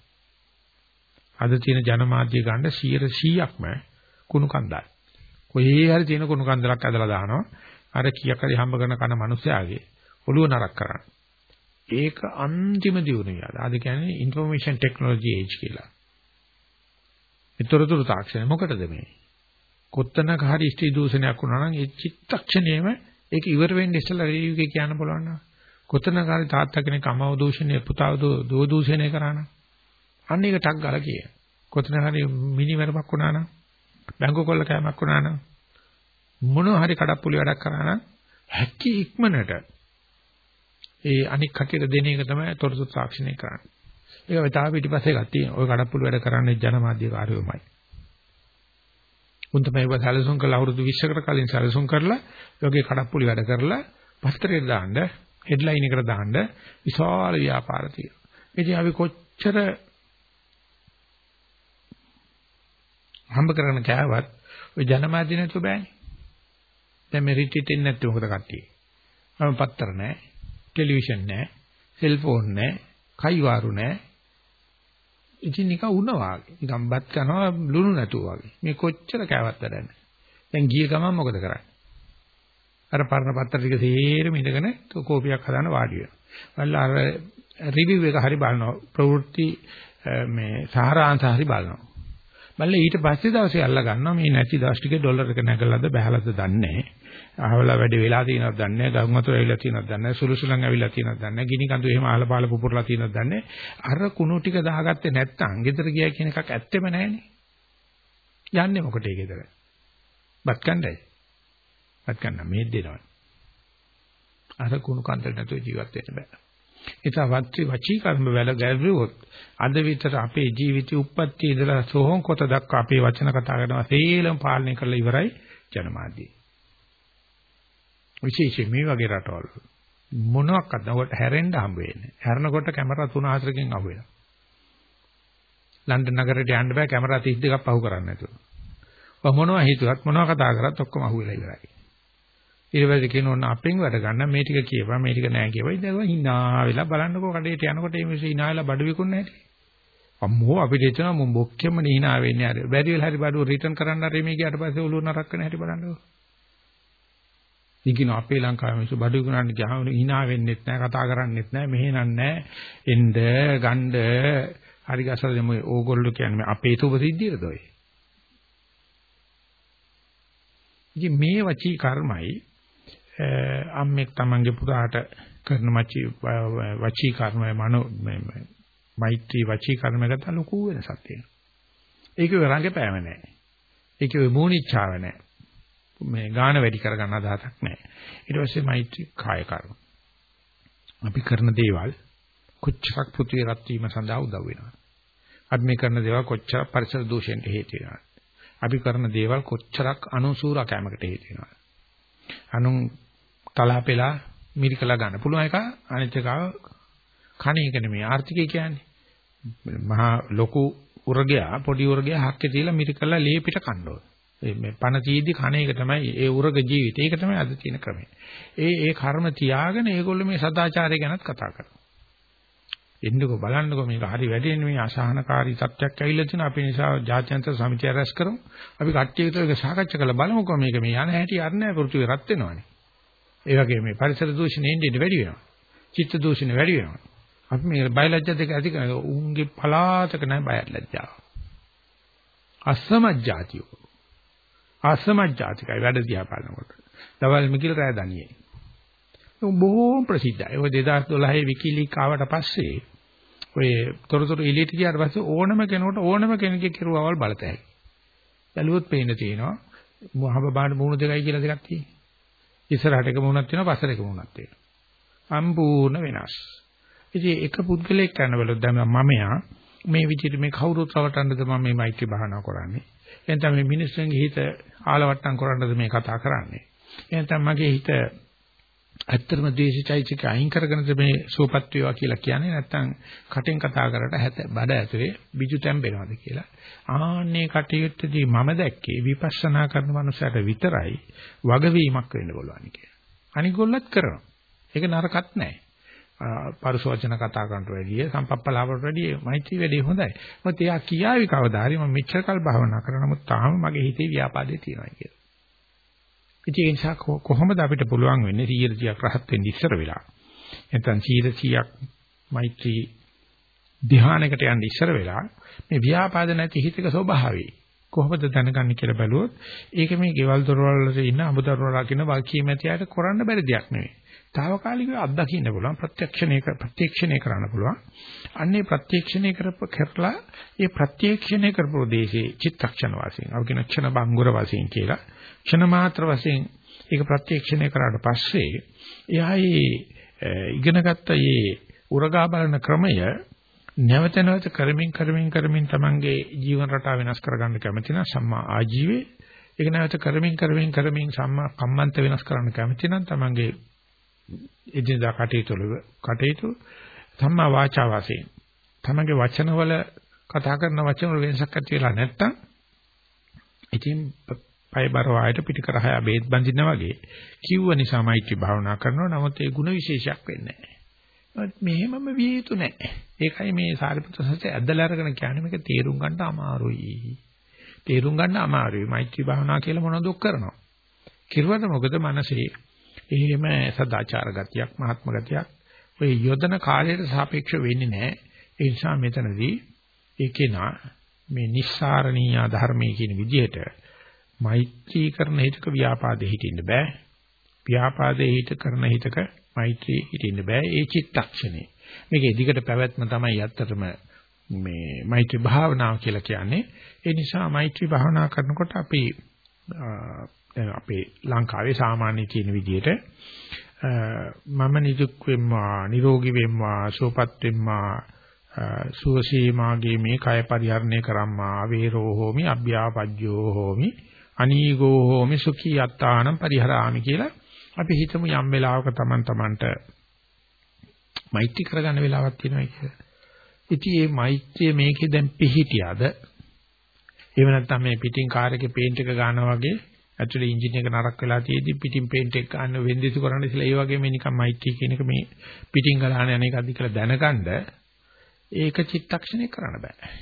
අද තියෙන ජනමාධ්‍ය ගන්න 100%ක්ම කුණු කන්දල්. කොහේ හරි තියෙන කුණු කන්දලක් ඇදලා දානවා. අර කීයක් හරි හම්බ කරන කන මිනිස්යාගේ ඔළුව නරක් කරන්න. ඒක අන්තිම දියුණුවයි. අද කියන්නේ ইনফরমේෂන් ටෙක්නොලොජි ඒජ් කියලා. ඊතරතුරු තාක්ෂණය මොකටද මේ? කොත්තනක හරි ස්ත්‍රී දූෂණයක් වුණා නම් ඒ චිත්තක්ෂණයෙම ඒක ඉවර වෙන්න ඉස්සෙල්ලා රේවිගේ කියන්න පුළුවන් නේද? කොතනක හරි තාත්තා කෙනෙක් අමව දූෂණය පුතාව දෝ දූෂණය කරා නම් අන්න ඒක ටක් ගාලා කිය. කොතන හරි මිනිමරපක් වුණා නම් බැංකු කොල්ල කෑමක් වුණා නම් මොන හරි කඩප්පුලි වැඩක් කරා නම් හැකි ඉක්මනට ඒ අනික් කටියට දෙන එක තමයි තොරතුරු තාක්ෂණය කරන්නේ. ඒක වෙතාව පිටිපස්සේ එකක් තියෙනවා. ওই කඩප්පුලි වැඩ කරන්නේ ජනමාධ්‍ය කාර්යෝමයි. උන් තමයි ඒක සැලසුම් කළ අවුරුදු 20කට කලින් සැලසුම් කරලා යෝගේ කඩප්පුලි වැඩ කරලා පස්තරේ දාන්න හෙඩ්ලයින් එකට දාන්න විශාල ව්‍යාපාර තියෙනවා. ඉතින් අපි කොච්චර හම්බ කරගෙන කෑවත් ඔය ජනමාධ්‍ය නැතුව බෑනේ. දැන් මේ රිට්‍රීට් එන්නේ නැත්නම් මොකද කට්ටිය? මම පත්තර නැහැ, ටෙලිවිෂන් නැහැ, සෙල්ෆෝන් නැහැ, කයිවාරු නැහැ. ඉතින් නිකන් උණ වාගේ. නිකන් බත් කනවා ලුණු නැතුව වගේ. මේ කොච්චර කෑවත් වැඩක් නැහැ. දැන් ගිය ගමන් මොකද කරන්නේ? අර පරණ පත්තර ටික සේරම ඉඳගෙන කෝපියක් හදාන වාඩි වෙනවා. වල්ලා අර රිවිව් එක හරි බලනවා. ප්‍රවෘත්ති මේ සාරාංශ හරි බලනවා. බලලා ඊට පස්සේ දවසේ අල්ල ගන්නවා මේ නැති දවස් ටිකේ ඩොලර් එක නැගලාද බහැලාද දන්නේ නැහැ. අහවලා වැඩි වෙලා තියෙනවද දන්නේ නැහැ. ගම් වතුර ඇවිල්ලා තියෙනවද දන්නේ නැහැ. සුළු සුළං ඇවිල්ලා තියෙනවද දන්නේ නැහැ. ගිනි කඳු එහෙම අහල පාල පුපුරලා තියෙනවද දන්නේ නැහැ. අර කුණු ටික දාගත්තේ නැත්තම් ගෙදර ගියා කියන එකක් ඇත්තෙම නැහැනේ. යන්නේ මොකටද ඒ ගෙදර? බත් කණ්ඩායි. බත් කන්න මේ දෙනවා. අර කුණු කන්දල් නැතුව ජීවත් වෙන්න බෑ. ඒක වත්ති වචී කර්ම වල ගැඹුරුවොත් අද විතර අපේ ජීවිතේ උප්පත්ති ඉඳලා සෝහන් කොට දක්වා අපේ වචන කතා කරනවා සේලම පාලනය කරලා ඉවරයි ජනමාධ්‍ය. විශේෂයෙන් මේ වගේ රටවල් මොනවාක්වත් නවට හැරෙන්න හම්බ වෙන්නේ. හැරෙනකොට කැමරා 3-4කින් අහු වෙනවා. ලන්ඩන් නගරයට යන්න බෑ කැමරා 32ක් පහු කරන්න නැතුව. ඔය මොනවා හිතුවත් මොනවා කතා කරත් ඔක්කොම අහු වෙලා ඉවරයි. ඊට පස්සේ කියන ඕන අපෙන් වැඩ ගන්න මේ ටික කියපන් මේ ටික නෑ කියපන් ඉතින් ඒක hina වෙලා බලන්නකෝ කඩේට යනකොට මේ මිනිස්සු hina වෙලා බඩු විකුණන හැටි අම්මෝ අපිට එතන මොම් බොක්කෙම hina වෙන්නේ අර බැරි වෙලා හරි බඩුව රිටර්න් කරන්න හරි මේ ගියාට පස්සේ ඔළුව නරක් වෙන හැටි බලන්නකෝ ඉතින් අපේ ලංකාවේ මිනිස්සු බඩු විකුණන්න ගියාම hina වෙන්නෙත් නෑ කතා කරන්නෙත් නෑ මෙහෙනක් නෑ එන්න ගණ්ඩ හරි ගසල දෙමු ඕගොල්ලෝ කියන්නේ අපේ සුභ සිද්ධියද ඔය ඉතින් මේ වචී කර්මයි අම්මෙක් Tamange පුතාට කරන මචි වචී කර්මය මනෝ මෛත්‍රී වචී කර්මයකට ලොකු වෙනසක් තියෙනවා. ඒකේ රංගපෑම නැහැ. ඒකේ මූණිච්චාව නැහැ. මේ ගාන වැඩි කරගන්න අදහසක් නැහැ. ඊට පස්සේ මෛත්‍රී කාය කර්ම. අපි කරන දේවල් කොච්චරක් පෘථිවි රත් වීම සඳහා උදව් වෙනවා. අපි මේ කරන දේවල් කොච්චරක් පරිසර දූෂණයට හේතු වෙනවද? අපි කරන දේවල් කොච්චරක් අනුසූර කැමකට හේතු වෙනවද? අනුන් තලාපෙලා මිරිකලා ගන්න පුළුවන් එක අනිත් එක කණ එක නෙමෙයි ආර්ථිකය කියන්නේ මහා ලොකු උරගයා පොඩි උරගයා හක්කේ තියලා මිරිකලා ලේ පිට කන්න ඕනේ මේ පණ තීදි කණ එක තමයි ඒ උරග ජීවිතය ඒක තමයි අද තියෙන ක්‍රමය ඒ ඒ කර්ම තියාගෙන ඒගොල්ලෝ මේ සදාචාරය ගැනත් කතා කරනවා එන්නකෝ බලන්නකෝ මේක හරි වැඩින්නේ මේ අසහනකාරී තත්ත්වයක් ඇවිල්ලා තියෙනවා අපි නිසා ජාත්‍යන්තර සමිතිය රැස් කරමු අපි කට්ටියට ඒක සාකච්ඡා කරලා බලමුකෝ මේක මේ යන හැටි අරන්නේ පෘථිවිය රත් වෙනවනේ ඒ වගේ මේ පරිසර දූෂණය එන්නේ වැඩි වෙනවා. චිත්ත දූෂණය වැඩි වෙනවා. අපි මේ බයලජ්ජා දෙක ඇති කරන උන්ගේ පලාතක නැහැ බයලජ්ජාව. අසමජ්ජාතියෝ. අසමජ්ජාතිකයි වැඩ දිහා බලනකොට. දවල් මිකිල රෑ දණියේ. බොහෝම ප්‍රසිද්ධයි. ඔය 2012 විකිලීක් ආවට පස්සේ ඔය තොරතුරු එළියට ගියාට පස්සේ ඕනම කෙනෙකුට ඕනම කෙනෙක්ගේ කිරුවවල් බලතැයි. බැලුවොත් පේන්න තියෙනවා. මොහබ බාන මුණු දෙකයි කියලා දෙකක් තියෙනවා. ඉස්සරහට එක මුණක් තියෙනවා පස්සට එක මුණක් තියෙනවා. සම්පූර්ණ වෙනස්. ඉතින් එක පුද්ගලයෙක් කරන වෙලොත් දැන් මමයා මේ විදිහට මේ කවුරුත් රවටන්නද මම මේ මෛත්‍රී භාවනාව කරන්නේ. එහෙනම් මේ මිනිස්සුන්ගේ හිත ආලවට්ටම් කරන්නද මේ කතා කරන්නේ. එහෙනම් මගේ හිත ඇත්තටම ද්වේෂයිචික අයින් කරගෙනද මේ සුවපත් වේවා කියලා කියන්නේ නැත්නම් කටෙන් කතා කරලා හැත බඩ ඇතුලේ biju තැම්බෙනවද කියලා. ආන්නේ කටයුත්තේදී මම දැක්කේ විපස්සනා කරන මනුස්සයට විතරයි වගවීමක් වෙන්න බලවන්නේ කියලා. අනිගොල්ලත් කරනවා. ඒක නරකත් නැහැ. පරිසවචන කතා කරනට වැඩිය සම්පප්පලාවට වැඩිය මෛත්‍රී වැඩි හොඳයි. මොකද එයා කියාවි කවදා හරි මම මෙච්චර කල් භාවනා කරා නමුත් තාම මගේ හිතේ ව්‍යාපාදේ තියෙනවා කියලා. ඉතින් ඒ නිසා කොහොමද අපිට පුළුවන් වෙන්නේ 100ක් රහත් වෙන්න ඉස්සර වෙලා. නැත්නම් 100ක් මෛත්‍රී ධ්‍යානයකට යන්න ඉස්සර වෙලා මේ ව්‍යාපාද නැති හිතක ස්වභාවය කොහොමද දැනගන්නේ කියලා බැලුවොත් ඒක මේ ගෙවල් දොරවල් වල ඉන්න අමුදරුවලා කියන වාක්‍යීය මැතියට කරන්න බැරි දෙයක් නෙවෙයි. తాවකාලිකව අත්දකින්න පුළුවන් ප්‍රත්‍යක්ෂණය ප්‍රත්‍යක්ෂණය කරන්න පුළුවන්. අන්නේ ප්‍රත්‍යක්ෂණය කරලා ඒ ප්‍රත්‍යක්ෂණය කරපු දේශේ චිත්තක්ෂණ වශයෙන් අවකින ක්ෂණ බංගුර වශයෙන් කියලා ක්ෂණ මාත්‍ර වශයෙන් ඒක ප්‍රත්‍යක්ෂණය කරාට පස්සේ එයායි ඉගෙනගත්ත මේ උරගා බලන ක්‍රමය නැවත නැවත කරමින් කරමින් කරමින් තමන්ගේ ජීවන රටාව වෙනස් කරගන්න කැමති නම් සම්මා ආජීවයේ ඒක නැවත කරමින් කරමින් කරමින් සම්මා කම්මන්ත වෙනස් කරන්න කැමති නම් තමන්ගේ එදිනදා කටයුතු වල කටයුතු සම්මා වාචා වශයෙන් තමන්ගේ වචනවල කතා කරන වචන වල වෙනසක් ඇති වෙලා නැත්තම් ඉතින් පය බර වායට පිට කර හය බේත් බඳිනා වගේ කිව්ව නිසා මෛත්‍රී භාවනා කරනවා. නමුත් ඒ ಗುಣ විශේෂයක් වෙන්නේ නැහැ. මෙහෙමම විය යුතු නැහැ. ඒකයි මේ සාරිපුත්‍ර සත්‍ය ඇදලා අරගෙන කියන්නේ මේක තේරුම් ගන්න අමාරුයි. තේරුම් ගන්න අමාරුයි. මෛත්‍රී භාවනා කියලා මොනවද කරනවා. කිරුවට මොකද මනසේ එහෙම සදාචාර ගතියක්, මහත්ම ගතියක් ඔය යොදන කාලයට සාපේක්ෂව වෙන්නේ නැහැ. ඒ නිසා මෙතනදී ඒකේනා මේ නිස්සාරණීය ධර්මයේ කියන විදිහට මෛත්‍රී කරන හිතක ව්‍යාපාදේ හිටින්න බෑ. ව්‍යාපාදේ හිත කරන හිතක මෛත්‍රී හිටින්න බෑ. ඒ චිත්තක්ෂණේ. මේකේ දිගට පැවැත්ම තමයි ඇත්තටම මේ මෛත්‍රී භාවනාව කියලා කියන්නේ. ඒ නිසා මෛත්‍රී භාවනා කරනකොට අපි අපේ ලංකාවේ සාමාන්‍ය කියන විදිහට මම නිදුක් වෙම්මා නිරෝගී වෙම්මා සුවපත් වෙම්මා සුවසේ මාගේ මේ කය පරිහරණය කරම්මා අවේරෝ හෝමි අභ්‍යාපජ්ජෝ හෝමි අනීගෝ හෝමි සුඛී යත්තානම් පරිහරාමි කියලා අපි හිතමු යම් වෙලාවක Taman Tamanට මෛත්‍රී කරගන්න වෙලාවක් තියෙනවා කියලා. ඉතින් මේ මෛත්‍රිය මේකේ දැන් පිහිටියද එහෙම නැත්නම් මේ පිටින් කාර් එකේ පේන්ට් එක ගන්නවා වගේ ඇතුලේ එන්ජින් එක නරක වෙලා තියෙද්දි පිටින් පේන්ට් එක ගන්න වෙන්දිසු කරන්න ඉස්සලා ඒ වගේ මේ නිකන් මෛත්‍රී කියන එක මේ පිටින් ගලහන යන එකක්ද කියලා දැනගන්න ඒක චිත්තක්ෂණේ කරන්න බෑ.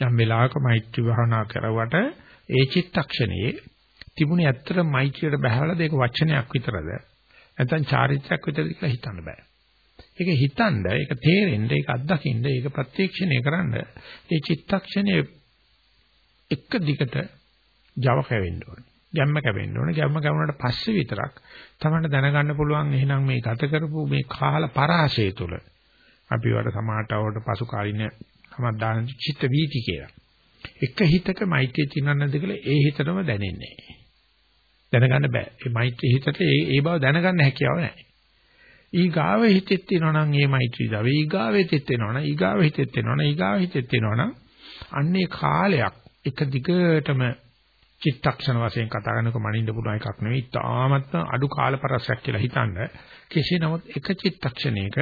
යම් වෙලාවක මෛත්‍රී භාවනා කරුවට ඒ චිත්තක්ෂණයේ තිබුණේ ඇත්තට මෛත්‍රියට බහැවලා දෙක වචනයක් විතරද නැත්නම් චාරිත්‍රාක් විතරද කියලා හිතන්න බෑ. ඒක හිතන්න, ඒක තේරෙන්න, ඒක අත්දකින්න, ඒක ප්‍රත්‍යක්ෂණය කරන්න ඒ චිත්තක්ෂණයේ එක දිගට Java කැවෙන්න ඕනේ. ගැම්ම කැවෙන්න ඕනේ. ගැම්ම කැවුනට පස්සේ විතරක් තමයි දැනගන්න පුළුවන් එහෙනම් මේ ගත කරපු මේ කාල පරාසය තුළ අපි වල සමාටවට පසු කාලින සමදාන චිත්ත වීති කියලා. එක හිතක මෛත්‍රිය තියනන්නද කියලා ඒ හිතටම දැනෙන්නේ දැනගන්න බෑ. ඒ මෛත්‍රී හිතට ඒ ඒ බව දැනගන්න හැකියාව නැහැ. ඊගාව හිතෙත් වෙනවා නම් ඒ මෛත්‍රී දව ඊගාව හිතෙත් වෙනවා නම් ඊගාව හිතෙත් වෙනවා නම් ඊගාව හිතෙත් වෙනවා නම් අන්නේ කාලයක් එක දිගටම චිත්තක්ෂණ වශයෙන් කතා කරනක මනින්න පුළුවන් එකක් නෙවෙයි. තාමත්ම අඩු කාලපරසයක් කියලා හිතන්න. කෙසේ නමුත් එක චිත්තක්ෂණයක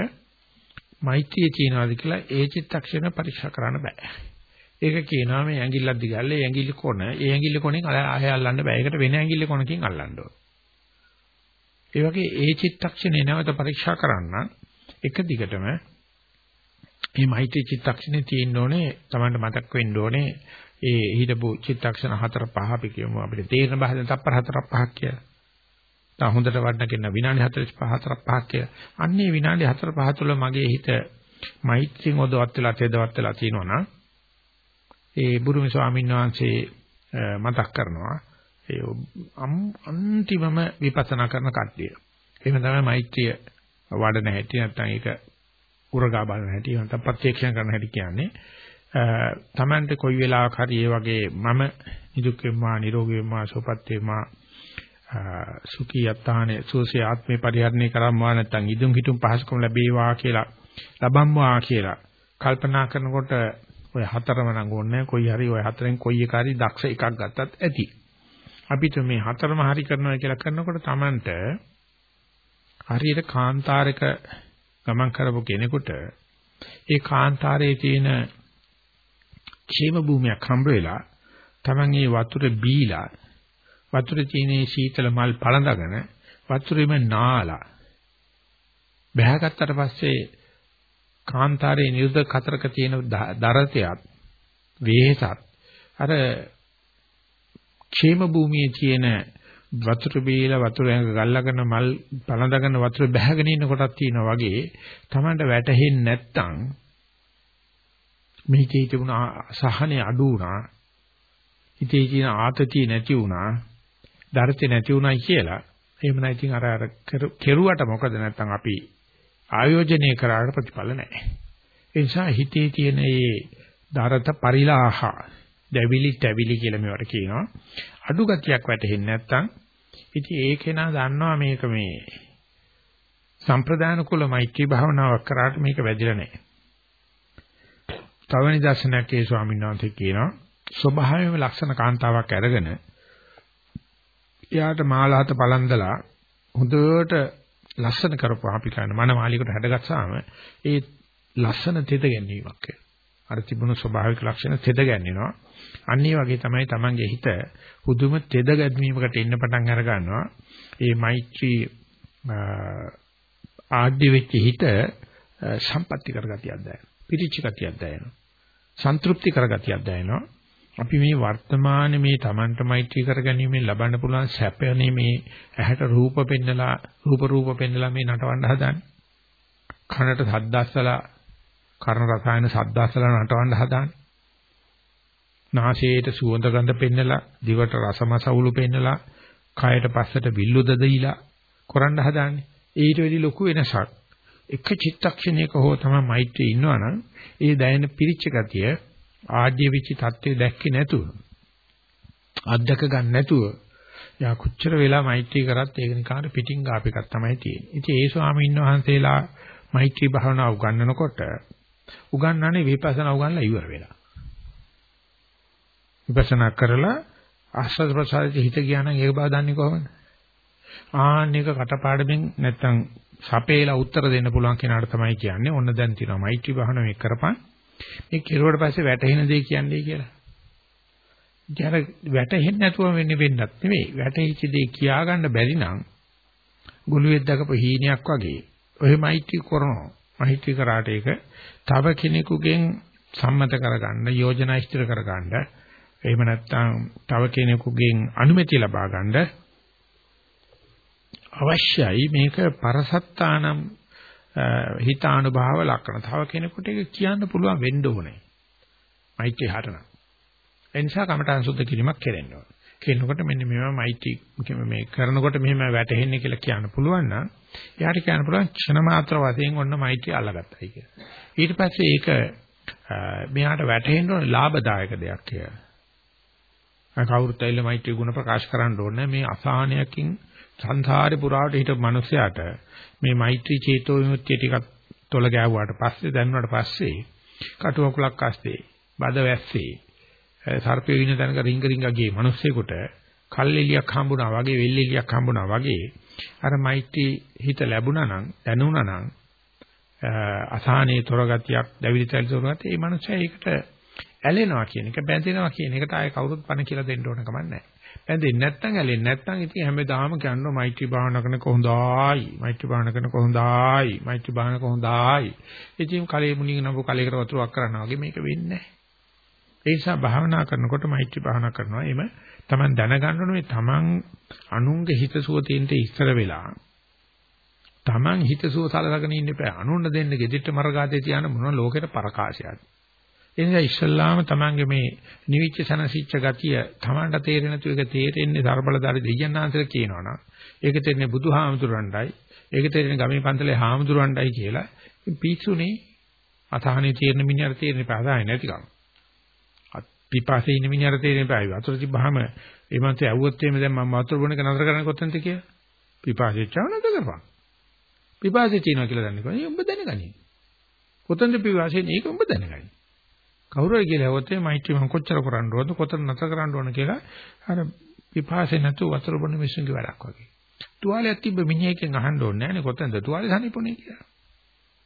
මෛත්‍රිය තියනවාද කියලා ඒ චිත්තක්ෂණ පරීක්ෂා කරන්න බෑ. ඒක කියනවා මේ ඇඟිල්ලක් දිගල්ල ඒ ඇඟිල්ල කොන ඒ ඇඟිල්ල කොනෙන් ආය අල්ලන්න බෑ. ඒකට වෙන ඇඟිල්ල කොනකින් අල්ලන්න ඕන. ඒ වගේ ඒ චිත්තක්ෂණේ නැවත පරීක්ෂා කරන්න එක දිගටම මේ මෛත්‍රී චිත්තක්ෂණේ තියෙන්න ඕනේ Tamanට මතක් වෙන්න ඕනේ ඒ හිටපු චිත්තක්ෂණ හතර පහ අපි කියමු අපිට තේරෙන භාෂෙන් තප්පර හතරක් පහක් කියලා. තා හොඳට වඩන කෙන විනාඩි 45 හතරක් පහක් කියලා. අන්නේ විනාඩි 4 5 තුළ මගේ හිත මෛත්‍රියෙන් ඔදවත් වෙලා තේදවත් වෙලා තියෙනවා ඒ බුරුමි ස්වාමීන් වහන්සේ මතක් කරනවා ඒ අන්තිමම විපස්සනා කරන කට්ටිය. එහෙම තමයි මෛත්‍රිය වඩන හැටි නැත්නම් ඒක උරගා බලන හැටි නැත්නම් ප්‍රත්‍යක්ෂ කරන හැටි කියන්නේ. තමන්ට කොයි වෙලාවක හරි ඒ වගේ මම නිදුක් වෙම්මා නිරෝගී වෙම්මා සුවපත් වෙම්මා සුඛී යත්තානේ සෝසේ ආත්මේ පරිහරණය කරම්වා නැත්නම් ඉදුම් හිටුම් පහසුකම් ලැබේවා කියලා ලබම්වා කියලා කල්පනා කරනකොට ඔය හතරම නම් ඕනේ කොයි හරි ඔය හතරෙන් කොයි එක හරි දක්ෂ එකක් ගත්තත් ඇති අපිට මේ හතරම හරි කරනවා කියලා කරනකොට Tamanට හරියට කාන්තාරයක ගමන් කරපු කෙනෙකුට ඒ කාන්තාරයේ තියෙන ക്ഷേම භූමියක් හම්බ වෙලා Taman ඒ වතුර බීලා වතුරේ තියෙන සීතල මල් පළඳගෙන වතුරේම නාලා බහැගත්තට පස්සේ කාන්තාරයේ නිරුද්ධ කතරක තියෙන දරතයත් වේහසත් අර ക്ഷേම භූමියේ තියෙන වතුර බීලා වතුර ඇඟ ගල්ලාගෙන මල් පළඳගෙන වතුර බැහැගෙන ඉන්න කොටක් තියෙනවා වගේ Tamanට වැටහෙන්නේ නැත්තම් මේකේ තිබුණ සහනේ අඩු වුණා. හිතේ තියෙන ආතතිය නැති වුණා. දරතේ නැති වුණයි කියලා. එහෙම නැතිනම් අර අර කෙරුවට මොකද නැත්තම් අපි ආයෝජනය කරාට ප්‍රතිඵල නැහැ. ඒ නිසා හිතේ තියෙන මේ දරත පරිලාහ දැවිලි තැවිලි කියලා මේවට කියනවා. අඩු ගතියක් වැටෙන්නේ නැත්තම් ඉතින් ඒකේ නා දන්නවා මේක මේ සම්ප්‍රදාන කුල මෛත්‍රී භාවනාවක් කරාට මේක වැදිලා නැහැ. තව නිදර්ශනයක් ඒ ස්වාමීන් වහන්සේ කියනවා. ස්වභාවයෙන්ම ලක්ෂණ කාන්තාවක් අරගෙන එයාට මාලාත පලන්දලා හොඳට ලස්සන කරපුවා. අපි කියන මනමාලියකට හැඩගස්සාම ඒ ලස්සන තෙත ගැනීමක් අර තිබුණු ස්වභාවික ලක්ෂණ තෙද ගැන්වෙනවා. අන්න ඒ වගේ තමයි Tamange හිත හුදුම තෙද ගැන්වීමකට එන්න පටන් අර ගන්නවා. ඒ මෛත්‍රී ආඩ්‍ය වෙච්ච හිත සම්පත්‍ති කරගතියක් දැනෙනවා. පිරිච්ච ගතියක් දැනෙනවා. සන්තුෂ්ටි කරගතියක් දැනෙනවා. අපි මේ වර්තමාන මේ Tamanට මෛත්‍රී කරගැනීමෙන් ලබන්න පුළුවන් සැපනේ මේ ඇහැට රූප පෙන්නලා රූප රූප පෙන්නලා මේ නටවන්න හදන්නේ. කනට සද්දස්සලා කර්ණ රසායන සද්දස්සලා නටවන්න හදන්නේ. නාසයට සුවඳ ගඳ පෙන්නලා දිවට රසමසවුලු පෙන්නලා කයට පස්සට විල්ලුද දීලා කරන්න හදාන්නේ. ඊට වෙඩි ලොකු වෙනසක්. එක චිත්තක්ෂණයක හෝ තමයි මෛත්‍රිය ඉන්නවනම් ඒ දැනෙන පිරිච්ච ගතිය ආඩ්‍ය විචි தත්ත්වය දැක්කේ නැතුව අත්දක ගන්න නැතුව යා කොච්චර වෙලා මෛත්‍රී කරත් ඒක නිකාර පිටින් ගාප එකක් තමයි තියෙන්නේ. ඉතින් ඒ ස්වාමීන් වහන්සේලා මෛත්‍රී භාවනාව උගන්වනකොට උගන්වන්නේ විපස්සනා උගන්ලා ඉවර වෙලා. විපස්සනා කරලා ආස්වාද ප්‍රසාරයේ හිත ගියා නම් ඒක බව දන්නේ කොහොමද? ආන්න එක කටපාඩමින් නැත්තම් සපේලා උත්තර දෙන්න පුළුවන් කෙනාට තමයි කියන්නේ. ඔන්න දැන් තියෙනවා මෛත්‍රී භාවනාව මේ කරපන්. මේ කෙරුවට පස්සේ වැටහෙන දේ කියන්නේ කියලා. ජර වැටහෙන්නේ නැතුව වෙන්නේ වෙන්නත් නෙවෙයි. වැටහිච්ච දේ කියා ගන්න බැරි නම් ගුළුෙක් දකපු හීනයක් වගේ ඔය මෛත්‍රී කරනවා. මෛත්‍රී කරාට ඒක තව කෙනෙකුගෙන් සම්මත කරගන්න, යෝජනා ඉදිරි කරගන්න, එහෙම නැත්නම් තව කෙනෙකුගෙන් අනුමැතිය ලබා ගන්න අවශ්‍යයි මේක පරසත්තානම් හිතානුභාව ලක්ෂණ. තව කෙනෙකුට ඒක කියන්න පුළුවන් වෙන්න ඕනේ. මෛත්‍රී හරණ. ඒ නිසා කමඨං සුද්ධ කිරීමක් කෙරෙන්න ඕනේ. කියනකොට මෙන්න මේවා මෛත්‍රී මේ කරනකොට මෙහෙම වැටෙන්නේ කියලා කියන්න පුළුවන් නම් එයාට කියන්න පුළුවන් ක්ෂණ මාත්‍ර වශයෙන් ඔන්න මෛත්‍රී අල්ලගත්තයි කියලා. ඊට පස්සේ ඒක මෙයාට වැටෙන්න ඕනේ ලාභදායක දෙයක් කියලා. කවුරුත් ඇවිල්ලා මෛත්‍රී ගුණ ප්‍රකාශ කරන්න ඕනේ මේ අසහනයකින් සංසාරේ පුරාවට හිටපු මිනිසයාට මේ මෛත්‍රී චේතෝ විමුක්තිය ටිකක් තොල ගෑවුවාට පස්සේ දැනුණාට පස්සේ කටුවකුලක් අස්සේ බද වැස්සේ සර්පය වින තැනක රිංග රිංග ගියේ මිනිස්සෙකුට කල්ෙලියක් හම්බුණා වගේ වෙල්ෙලියක් හම්බුණා වගේ අර මෛත්‍රී හිත ලැබුණා නම් දැනුණා නම් අසහනේ තොරගතියක් දැවිලි තැලි තොරගතිය ඒ මනුස්සයා ඒකට ඇලෙනවා කියන එක බැඳෙනවා කියන එකට ආයේ කවුරුත් පණ කියලා දෙන්න ඕන කමක් නැහැ. බැඳෙන්නේ නැත්නම් ඇලෙන්නේ නැත්නම් ඉතින් හැමදාම කියනවා මෛත්‍රී භාවනා කරන කොහොඳයි. මෛත්‍රී භාවනා කරන කොහොඳයි. මෛත්‍රී භාවනා කොහොඳයි. ඉතින් කලේ මුණින් නඹු කලයකට වතුරක් කරනවා වගේ මේක වෙන්නේ නැහැ. ඒ නිසා භාවනා කරනකොට මෛත්‍රී භාවනා කරනවා. එimhe Taman දැනගන්න ඕනේ Taman අනුන්ගේ හිතසුව තියෙන්න ඉස්සර වෙලා Taman හිතසුව සලසගෙන ඉන්න එපා. අනුන්න දෙන්න gedਿੱට මරගාතේ තියන මොන ලෝකෙට පරකාශයක්ද? ඒ නිසා ඉස්සල්ලාම තමන්ගේ මේ නිවිච්ච සනසිච්ච ගතිය තමන්ට තේරෙන තු එක තේරෙන්නේ ධර්මබලදාරි දෙයයන්ාන්තර කියනවනම් ඒක තේරෙන්නේ බුදුහාමුදුරන්ටයි ඒක තේරෙන්නේ ගමේ පන්සලේ හාමුදුරන්ටයි කියලා පිස්සුනේ අතහනේ තේරෙන මිනිහට තේරෙන්නේ පාදාය නැතිකම පිපාසයේ ඉන්න මිනිහට තේරෙන්නේ පායි. වතුර තිබ්බහම ඒ මන්ට ඇව්වොත් එimhe දැන් මම වතුර බොන එක නතර කරන්නේ කොතනද කියලා? පිපාසෙ චවනද කරපන්. පිපාසෙ තියනවා කියලා දන්නේ කොහොමද? උඹ දැනගනි. කොතනද පිපාසෙ මේක උඹ දැනගනි. කවුරු හරි කියලා හොතේ මෛත්‍රී මම කොච්චර කරන්න ඕනද? කොතන නැතර කරන්න ඕන කියලා අර පිපාසෙ නැතුව වතුර බොන මිනිස්සුන්ගේ වැඩක් වගේ. තුවාලයක් තිබ්බ මිනිහෙක්ගෙන් අහන්න ඕනේ නැහැ නේ කොතනද? තුවාලේ සනිපුනේ කියලා.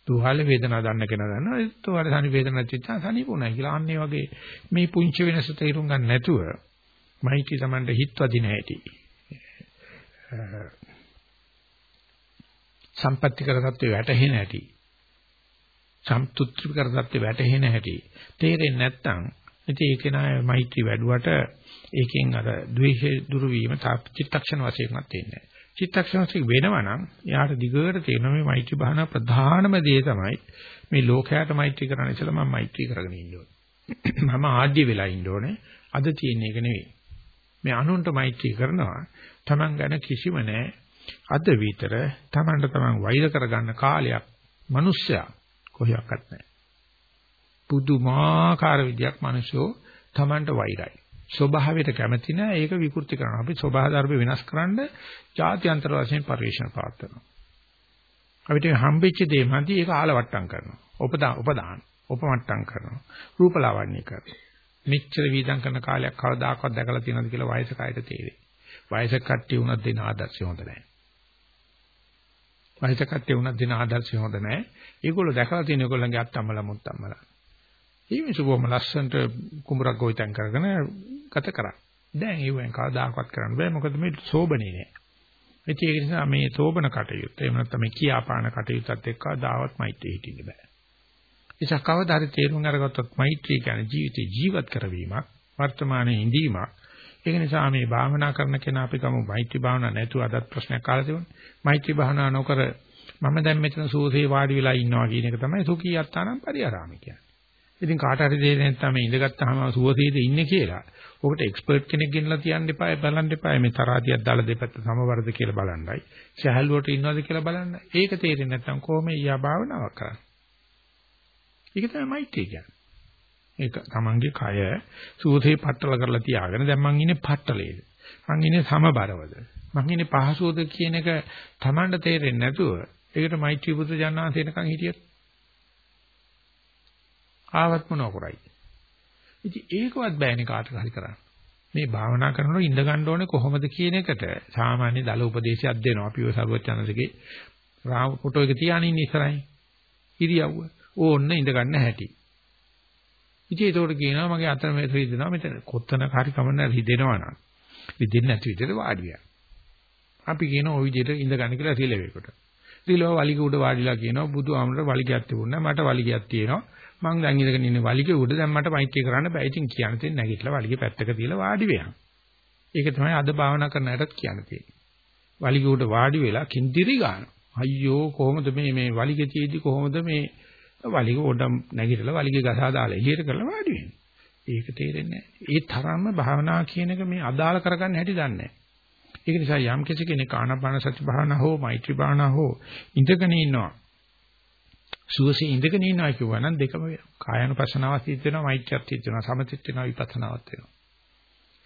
තුවාලේ වේදනාව දන්න කෙනා දන්නවා ඒ තුවාලේ සනි වේදනාවක් තිච්චා සනිපුණයි කියලා. අන්න ඒ වගේ මේ පුංචි වෙනස තේරුම් ගන්න නැතුව මෛත්‍රී Tamande හිත වදින හැටි. සම්පත්‍ති කරගත්තේ වැටහෙන හැටි. සම්තුත්‍ති කරගත්තේ වැටහෙන හැටි තේරෙන්නේ නැත්නම් ඉතින් ඒක නෑ මෛත්‍රී වැඩුවට ඒකෙන් අර ද්වේෂය දුරු වීම චිත්තක්ෂණ වශයෙන්වත් තේන්නේ නෑ චිත්තක්ෂණ වශයෙන් වෙනවා නම් යාට දිගට තේරෙනවා මේ මෛත්‍රී භාවනා ප්‍රධානම දේ තමයි මේ ලෝකයට මෛත්‍රී කරන්න ඉස්සෙල්ලා මම මෛත්‍රී කරගෙන ඉන්න ඕනේ *clears throat* මම ආද්‍ය වෙලා ඉන්න ඕනේ අද තියෙන එක නෙවෙයි මේ අනුන්ට මෛත්‍රී කරනවා Taman ගැන කිසිම නෑ අද විතර Tamanට Taman වෛර කරගන්න කාලයක් මිනිස්සයා කොහොයක්වත් නැහැ. පුදුමාකාර විදියක් මිනිස්සෝ Tamanට වෛරයි. ස්වභාවයට කැමති නැහැ ඒක විකෘති කරනවා. අපි ස්වභාව ධර්ම වෙනස් කරන්න ජාත්‍යන්තර වශයෙන් පරිශන පවත්වනවා. අපිට හම්බෙච්ච දේ මන්දි ඒක ආලවට්ටම් කරනවා. උපදා උපදාන උපමට්ටම් කරනවා. රූපලාවන්‍ය කරනවා. මෙච්චර වීදම් කරන කාලයක් කවදාකවත් දැකලා තියෙනවද කියලා වයසක අයට තේරෙයි. වයසක කට්ටිය උනත් දෙන ආදර්ශය හොඳ නැහැ. වයසක කට්ටිය උනත් දෙන ආදර්ශය හොඳ නැහැ. ඒගොල්ලෝ දැකලා තියෙන ඒගොල්ලන්ගේ අත්තම්මලා මුත්තම්මලා. ඒ මිනිස්සු බොහොම ලස්සනට කුඹරක් ගොවිතැන් කරගෙන ගත කරා. දැන් ඒවෙන් කවදාකවත් කරන්න බෑ මොකද මේ සෝබනේ නෑ. ඒක නිසා මේ සෝබන කටයුත්ත එහෙම නැත්නම් මේ කියාපාන කටයුත්තත් එක්ක දාවත් මෛත්‍රී හිටින්න බෑ. ඒක කවදා හරි තේරුම් අරගත්තොත් මෛත්‍රී කියන්නේ ජීවිතේ ජීවත් කරවීමක් වර්තමානයේ ඉඳීමක්. ඒක නිසා මේ භාවනා කරන කෙනා අපි ගමු මෛත්‍රී භාවනා නැතුව අදත් ප්‍රශ්නයක් අහලා තිබුණේ. මෛත්‍රී භාවනා නොකර මම දැන් මෙතන සුවසේ වාඩි වෙලා ඉන්නවා කියන එක තමයි සුඛී යත්තානම් පරිහරාමි කියන්නේ. ඉතින් කාට හරි දෙයක් නැත්නම් මේ ඉඳගත්තාම සුවසේද ඉන්නේ කියලා. ඔකට එක්ස්පර්ට් කෙනෙක් ගෙනලා තියන්න එපා, බලන්න එපා. මේ තරහතියක් දාලා දෙපැත්ත සමවර්ධ කියලා බලන්නයි. සහැල්ලුවට ඉන්නවද කියලා බලන්න. ඒක තේරෙන්නේ නැත්නම් කොහොම ඊයා භාවනාවක් කරන්නේ? ඒක තමයි මෛත්‍රිය කියන්නේ. ඒක තමන්ගේ කය සුවසේ පట్టල කරලා තියාගෙන දැන් මං ඉන්නේ පట్టලේද. මං ඉන්නේ සමබරවද. මං ඉන්නේ පහසුවද කියන එක තමන්ට තේරෙන්නේ නැතුව ඒකට මෛත්‍රී බුදු ජානනාථ එනකන් හිටියත් ආවත් මොනව කරයි. ඉතින් ඒකවත් බෑනේ කාටද හරි කරන්න. මේ භාවනා කරනකොට ඉඳ ගන්න ඕනේ කොහොමද කියන එකට සාමාන්‍ය දල උපදේශයක් දෙනවා. අපි ඔය සර්වචනසගේ රාම ෆොටෝ එක තියාගෙන ඉන්න ඉස්සරහින්. ඉරියව්ව. ඕන්න ඉඳ ගන්න හැටි. ඉතින් ඒකට කියනවා මගේ අතර මේ රිදෙනවා මෙතන කොත්තන කාරි කමන්න රිදෙනවා නම්. රිදෙන්නේ නැති විදිහට වාඩි වෙනවා. අපි කියන ওই විදිහට ඉඳ ගන්න කියලා රිලෙවෙකට. රිලව වලිග උඩ වාඩිලා කියනවා බුදු ආමර වලිගයක් තිබුණා මට වලිගයක් තියෙනවා. මං දැන් ඉඳගෙන ඉන්නේ වලිගේ උඩ දැන් මට මෛත්‍රී කරන්න බෑ. ඉතින් කියන්න තියෙන නැගිටලා වලිගේ පැත්තක තියලා වාඩි වෙනවා. ඒක තමයි අද භාවනා කරන අයටත් කියන්න තියෙන්නේ. වලිගේ උඩ වාඩි වෙලා කිඳිරි ගන්න. අයියෝ කොහොමද මේ මේ වලිගේ තියේදී කොහොමද මේ වලිගේ උඩ නැගිටලා වලිගේ ගසා දාලා එළියට කරලා වාඩි වෙන්නේ. ඒක තේරෙන්නේ නැහැ. ඒ තරම්ම භාවනා කියන එක මේ අදාළ කරගන්න හැටි දන්නේ නැහැ. ඒක නිසා යම් කෙනෙක් ආනාපාන සති භාවනා හෝ මෛත්‍රී භාවනා හෝ ඉඳගෙන ඉන්නවා. සුවසේ ඉඳගෙන ඉන්නවා කියුවා නම් දෙකම කායानुපස්සනාවක් සිද්ධ වෙනවා මෛත්‍රියක් සිද්ධ වෙනවා සමතිත් වෙනවා විපස්සනාවක් වෙනවා.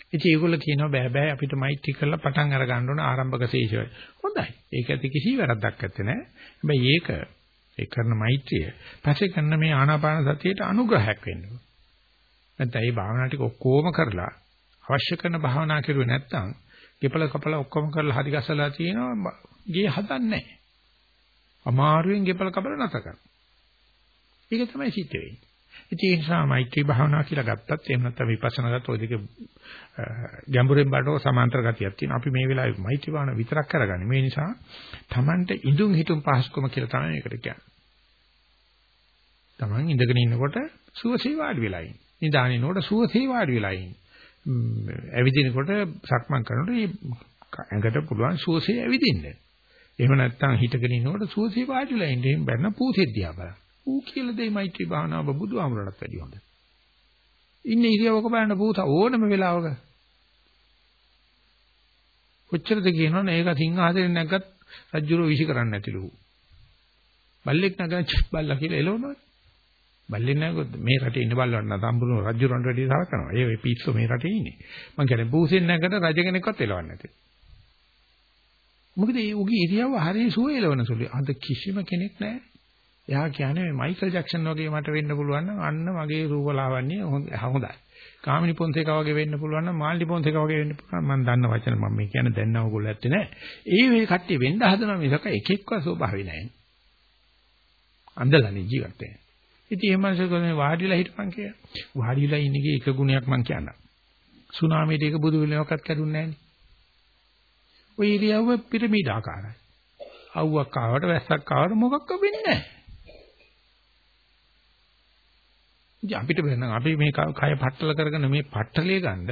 ඉතින් ඒගොල්ලෝ කියනවා බෑ බෑ අපිට මෛත්‍රී කරලා පටන් අර ගන්න ඕන ආරම්භක ශේෂය. හොඳයි. ඒක ඇති කිසි වැරද්දක් නැත්තේ නෑ. හැබැයි ඒක ඒ කරන මෛත්‍රිය පස්සේ කරන මේ ආනාපාන සතියට අනුග්‍රහයක් වෙන්න ඕන. නැත්නම් මේ භාවනා ටික ඔක්කොම කරලා අවශ්‍ය කරන භාවනා කරුවේ නැත්නම් ගෙපල කපල ඔක්කොම කරලා හරි ගසලා තියෙනවා ගේ හදන්නේ නැහැ. අමාරුවෙන් ගෙපල කපල නැත කරනවා. ඒක තමයි සිද්ධ වෙන්නේ. ඉතින් ඒ නිසා මෛත්‍රී භාවනා කියලා ගත්තත් එහෙම නැත්නම් විපස්සනා ගත්තොත් ඔය දෙක ගැඹුරෙන් බලනකොට සමාන්තර ගතියක් තියෙනවා. අපි මේ වෙලාවේ මෛත්‍රී භාවනා විතරක් කරගන්නේ. මේ නිසා Tamanට ඉඳුන් හිටුන් පහසුකම කියලා තමයි මේකට කියන්නේ. Taman ඉඳගෙන ඉන්නකොට සුවසේ වාඩි වෙලා ඉන්නේ. නිදාගෙන ඉන්නකොට සුවසේ වාඩි වෙලා ඉන්නේ. ඇවිදිනකොට සක්මන් කරනකොට ඇඟට පුළුවන් සුවසේ ඇවිදින්න. එහෙම නැත්නම් හිටගෙන ඉන්නකොට සුවසේ වාඩි වෙලා ඉන්න. එහෙම බැන්න පූසෙද්දියා බලන්න. ඌ කියලා දෙයි මෛත්‍රී භාවනාව බුදුහාමුදුරණත් වැඩි හොඳ. ඉන්නේ ඉරියවක බලන්න පුතා ඕනම වෙලාවක. කොච්චරද කියනවනේ ඒක සිංහාසනෙන් නැග්ගත් රජ්ජුරෝ විශ් කරන්නේ නැතිලු. බල්ලෙක් නැගච්ච බල්ලා කියලා එළවනවා. බල්ලෙක් නැගොත් මේ රටේ ඉන්න බල්ලන්ට සම්පූර්ණ රජ්ජුරන්ට වැඩි සලකනවා. ඒ පිස්සෝ මේ රටේ ඉන්නේ. මං කියන්නේ බූසෙන් නැගකට රජ කෙනෙක්වත් එළවන්නේ නැති. මොකද ඒ උගේ ඉරියව්ව හරිය සුව එළවන සුළු. අද කිසිම කෙනෙක් නැහැ. එයා කියන්නේ මේ මයිකල් ජැක්සන් වගේ මට වෙන්න පුළුවන් නම් අන්න මගේ රූපලාවන්‍ය හොඳයි. කාමිනි පොන්සේකා වගේ වෙන්න පුළුවන් නම් මාල්ඩි පොන්සේකා වගේ වෙන්න පුළුවන් මම දන්න වචන මම මේ කියන්නේ දැන් නම් ඔයගොල්ලෝ ඇත්තේ නැහැ. ඒ වේ කට්ටිය වෙන්න හදනවා මිසක එක එක්ක ස්වභාවය නැහැ. අන්දලනේ ජීවත් වෙන්නේ. ඉතින් එහෙම මිනිස්සුකෝ වාඩිලා හිටපන් කියලා. වාඩිලා ඉන්නේ එක ගුණයක් මම කියන්නම්. සුනාමියට ඒක බුදු විලයක්වත් කැඩුන්නේ නැහැ නේ. ඔය ඉරියව්ව පිරමීඩ ආකාරයි. අවුවක් ආවට වැස්සක් ආවට මොකක්ද වෙන්නේ නැහැ. ඉතින් අපිට බෑ අපි මේ කය පట్టල කරගෙන මේ පట్టලේ ගන්න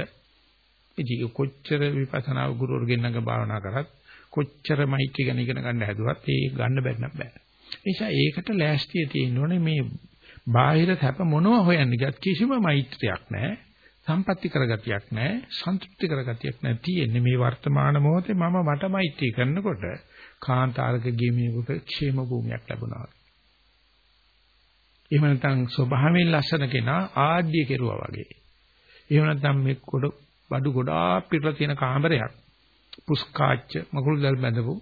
ඉතින් කොච්චර විපස්සනා ගුරුවරුගෙන් නඟ භාවනා කරත් කොච්චර මෛත්‍රී ගැන ඉගෙන ගන්න හැදුවත් ඒ ගන්න බැන්න බෑ. නිසා ඒකට ලෑස්තිය තියෙන්න ඕනේ මේ බාහිර සැප මොනව හොයන්නේ ගත් කිසිම මෛත්‍රියක් නැහැ. සම්පatti කරගතියක් නැහැ. සන්තුෂ්ටි කරගතියක් නැහැ. තියෙන්නේ මේ වර්තමාන මොහොතේ මම මට මෛත්‍රී කරනකොට කාන්තාරක ගීමේකට ക്ഷേම භූමියක් ලැබුණා. එහෙම නැත්නම් ස්වභාවයෙන් ලස්සන කෙනා ආඩ්‍ය කෙරුවා වගේ. එහෙම නැත්නම් මේ කොට බඩු ගොඩාක් පිටලා තියෙන කාමරයක් පුස්කාච්ච මකුළු දැල් බැඳපු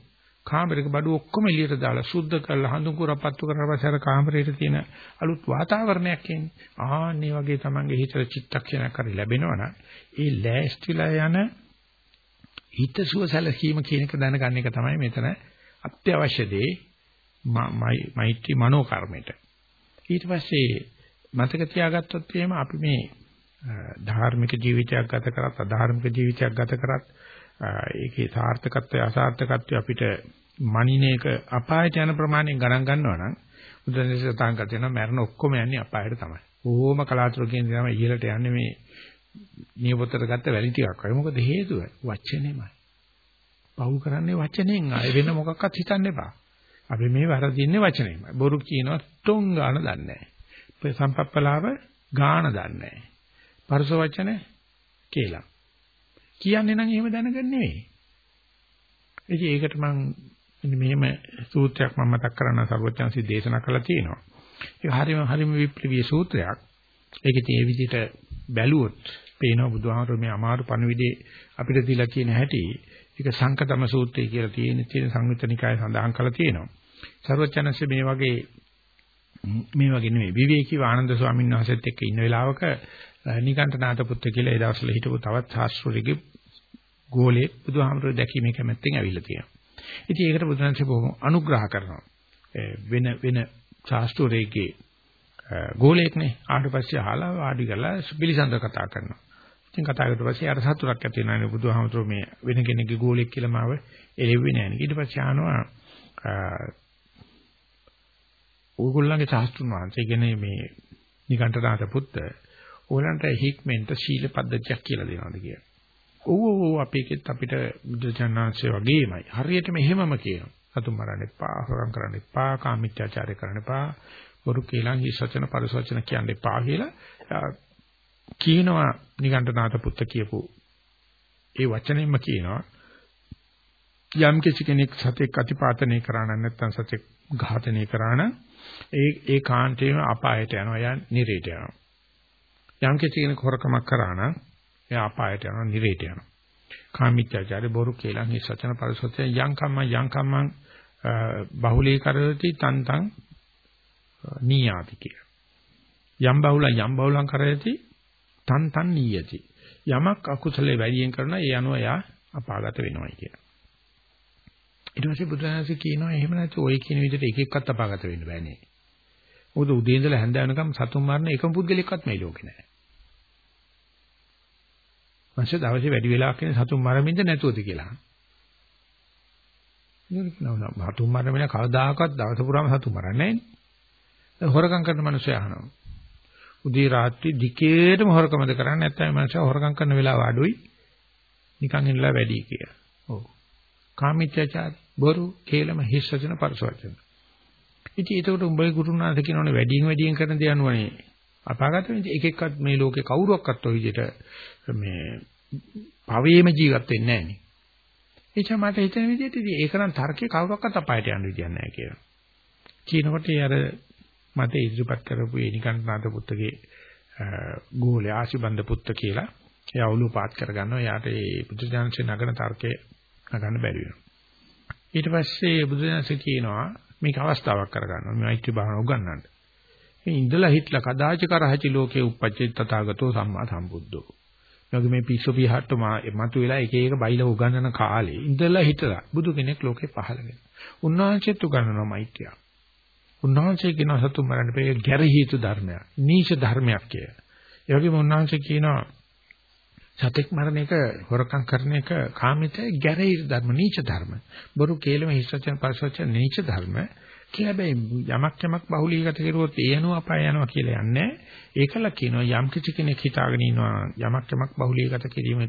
කාමරයක බඩු ඔක්කොම එළියට දාලා සුද්ධ කරලා හඳුන් කුරපත්තු කරලා පස්සේ අර කාමරේට තියෙන අලුත් වාතාවරණයක් එන්නේ. ආන්නේ වගේ තමන්ගේ හිතට චිත්තක්ෂණයක් හරි ලැබෙනවනම් ඒ ලෑස්තිලා යන හිතසුව සැලකීම කියන එක දැනගන්න එක තමයි මෙතන අත්‍යවශ්‍ය දේ මෛත්‍රී මනෝ කර්මයට. ඊට පස්සේ මතක තියාගත්තොත් එහෙම අපි මේ ධාර්මික ජීවිතයක් ගත කරත් අධාර්මික ජීවිතයක් ගත කරත් ඒකේ සාර්ථකත්වය අසාර්ථකත්වය අපිට මනිනේක අපායට යන ප්‍රමාණයෙන් ගණන් ගන්නවා නම් බුදුන්සේ සතාන් කරනවා මරණ ඔක්කොම යන්නේ අපායට තමයි. ඕම කලාතුරකින් තමයි ඉහළට යන්නේ මේ නියපොත්තට ගත්ත වැලි ටිකක් වගේ. මොකද හේතුව? වචනේමයි. පව් කරන්නේ වචනෙන් ආයෙ වෙන මොකක්වත් හිතන්න එපා. අපි මේ වරදින්නේ වචනේමයි. බොරු කියනවා ටොං ගාන දන්නේ නැහැ. සම්පප්පලාව ගාන දන්නේ නැහැ. පරස වචන කියලා. කියන්නේ නම් එහෙම දැනගන්න නෙවෙයි. ඉතින් ඒකට මම මෙහෙම සූත්‍රයක් මම මතක් කරන්න සර්වඥාන්සි දේශනා කළා තියෙනවා. ඒක හරිම හරිම විප්ලවීය සූත්‍රයක්. ඒකේ මේ විදිහට බැලුවොත් පේනවා බුදුහාමර මේ අමාරු පණවිඩේ අපිට දීලා කියන හැටි ඒක සංකතම සූත්‍රය කියලා තියෙන තියෙන සංයුත්තනිකාය සඳහන් කරලා තියෙනවා. සර්වඥාන්සේ මේ වගේ මේ වගේ නෙමෙයි විවේකීව ආනන්ද ස්වාමීන් වහන්සේත් එක්ක ඉන්න වෙලාවක නිකණ්ඨනාත පුත්‍ර කියලා ඒ දවස්වල හිටපු තවත් ශාස්ත්‍රවලගේ ගෝලයේ බුදුහාමර දැකීමේ කැමැත්තෙන් ඇවිල්ලා තියෙනවා. ඉතින් ඒකට බුදුන්සේ බොහොම අනුග්‍රහ කරනවා. වෙන වෙන ශාස්ත්‍රයේ ගෝලයක්නේ ආවට පස්සේ අහලා වාඩි කරලා පිළිසඳ කතා කරනවා. ඉතින් කතා කරලා පස්සේ අර සතුටක් ඇති වෙනවා නේ බුදුහාමතුරු මේ වෙන කෙනෙක්ගේ ගෝලෙක් කියලා මාව එළෙව්වේ නැහැ නේ. ඊට පස්සේ ආනවා ඕගොල්ලන්ගේ ශාස්ත්‍රුන් වහන්සේ කියන්නේ මේ නිකණ්ඨනාත පුත්ත ඕලන්ට හික්මෙන්ට ශීල පද්ධතියක් කියලා දෙනවාද කියලා. ඔව් ඔව් අපේකෙත් අපිට බුදුචානන්සේ වගේමයි. හරියටම එහෙමම කියනවා. සතුන් මරන්න එපා, හොරම් කරන්න එපා, කාමීත්‍යාචාරය කරන්න එපා, බොරු කේලම් හිස් වචන පරිසවචන කියන්න එපා කියලා කියනවා නිගණ්ඨනාත පුත්ත කියපු ඒ වචනයෙන්ම කියනවා යම් කිසි කෙනෙක් සතෙක් අතිපාතනය කරා නම් නැත්නම් සතෙක් ඝාතනය කරා නම් ඒ ඒ කාන්තේම අපායට යනවා යන් නිරේට යනවා යම් කිසි කෙනෙක් හොරකමක් කරා නම් එයා අපායට යනවා නිරේට යනවා කාමීත්‍යචාරය බොරු කේලම් හිස් වචන පරිසවචන යම් කම්ම යම් කම්මං බහුලී කරති තන්තං නීයාති කිය. යම් බහුලං යම් බහුලං කරයති තන් තන් නීයති. යමක් අකුසලේ වැඩියෙන් කරනවා ඒ අනුව යා අපාගත වෙනවයි කියන. ඊට පස්සේ බුදුරජාණන්සේ කියනවා එහෙම නැත්නම් ওই කියන විදිහට එක එක්කත් අපාගත වෙන්න බෑනේ. මොකද උදේ ඉඳලා හැන්ද වෙනකම් සතුන් මරන එකම පුද්ගලෙක්වත් මේ ලෝකේ නැහැ. මංශ දවසේ වැඩි වෙලාවක් ඉන්නේ සතුන් මරමින්ද නැතුවද කියලා. නෙවෙයි නෝ නෝ සතුන් මරමින කවදාකවත් දවස පුරාම සතුන් මරන්නේ නැහැ. හොරකම් කරන මිනිස්සු අහනවා. උදේ රාත්‍රී දිකේටම හොරකමද කරන්නේ නැත්නම් මිනිස්සු හොරකම් කරන වෙලාව අඩුයි. නිකන් ඉන්නලා වැඩි කියලා. ඔව්. කාමීත්‍යචාර බොරු කේලම හිස් වචන පරස වචන. ඉතින් ඒකට උඹේ ගුරුනාථ කියනෝනේ වැඩියෙන් වැඩියෙන් කරන දේ අනුවනේ අපාගත වෙන්නේ එක එක්කත් මේ ලෝකේ කවුරුවක්වත් ඔය විදිහට මේ පවේම ජීවත් වෙන්නේ නැහැ නේ. එචා මට හිතෙන විදිහට ඒක නම් තර්කේ කවුරක්වත් අපායට යන්න විදියක් නැහැ කියලා. කියනකොට ඒ අර මට ඉදිරිපත් කරපු ඒ නිකන්නාත පුත්තගේ ගෝලේ ආශිබන්ද පුත්ත කියලා එයා ඔලුව පාත් කරගන්නවා. එයාට ඒ බුදුජානකේ නගන තර්කේ නගන්න බැරි වෙනවා. ඊට පස්සේ බුදුජානක කියනවා මේක අවස්ථාවක් කරගන්නවා. මේ මෛත්‍රී භාවනාව උගන්වන්න. මේ ඉඳලා හිටලා කදාච කරහචි ලෝකේ උප්පච්චේ තථාගතෝ සම්මා සම්බුද්ධෝ. යෝග මේ පිස්සු පිහට්ට මතු වෙලා එක එක බයිලා උගන්වන කාලේ ඉඳලා හිටලා බුදු කෙනෙක් ලෝකේ පහළ වෙනවා. උන්වහන්සේත් උගන්වනවා මෛත්‍රිය. උන්වහන්සේ කියන සතුන් මරන්න බෑ ගැරහීතු ධර්මයක්. නීච ධර්මයක් කිය. ඒ වගේම උන්වහන්සේ කියනවා සතෙක් මරණ එක හොරකම් කරන එක කාමිත ගැරහීතු ධර්ම නීච ධර්ම. බොරු කේලම හිස්සචන පරිසචන නීච ධර්ම. කියලා බෑ යමක් යමක් බහුලීගත කරුවොත් ඒ අනුව අපාය යනවා කියලා යන්නේ. ඒකල කියනවා යම් කිසි කෙනෙක් හිතාගෙන ඉන්නවා යමක් යමක් බහුලීගත කිරීම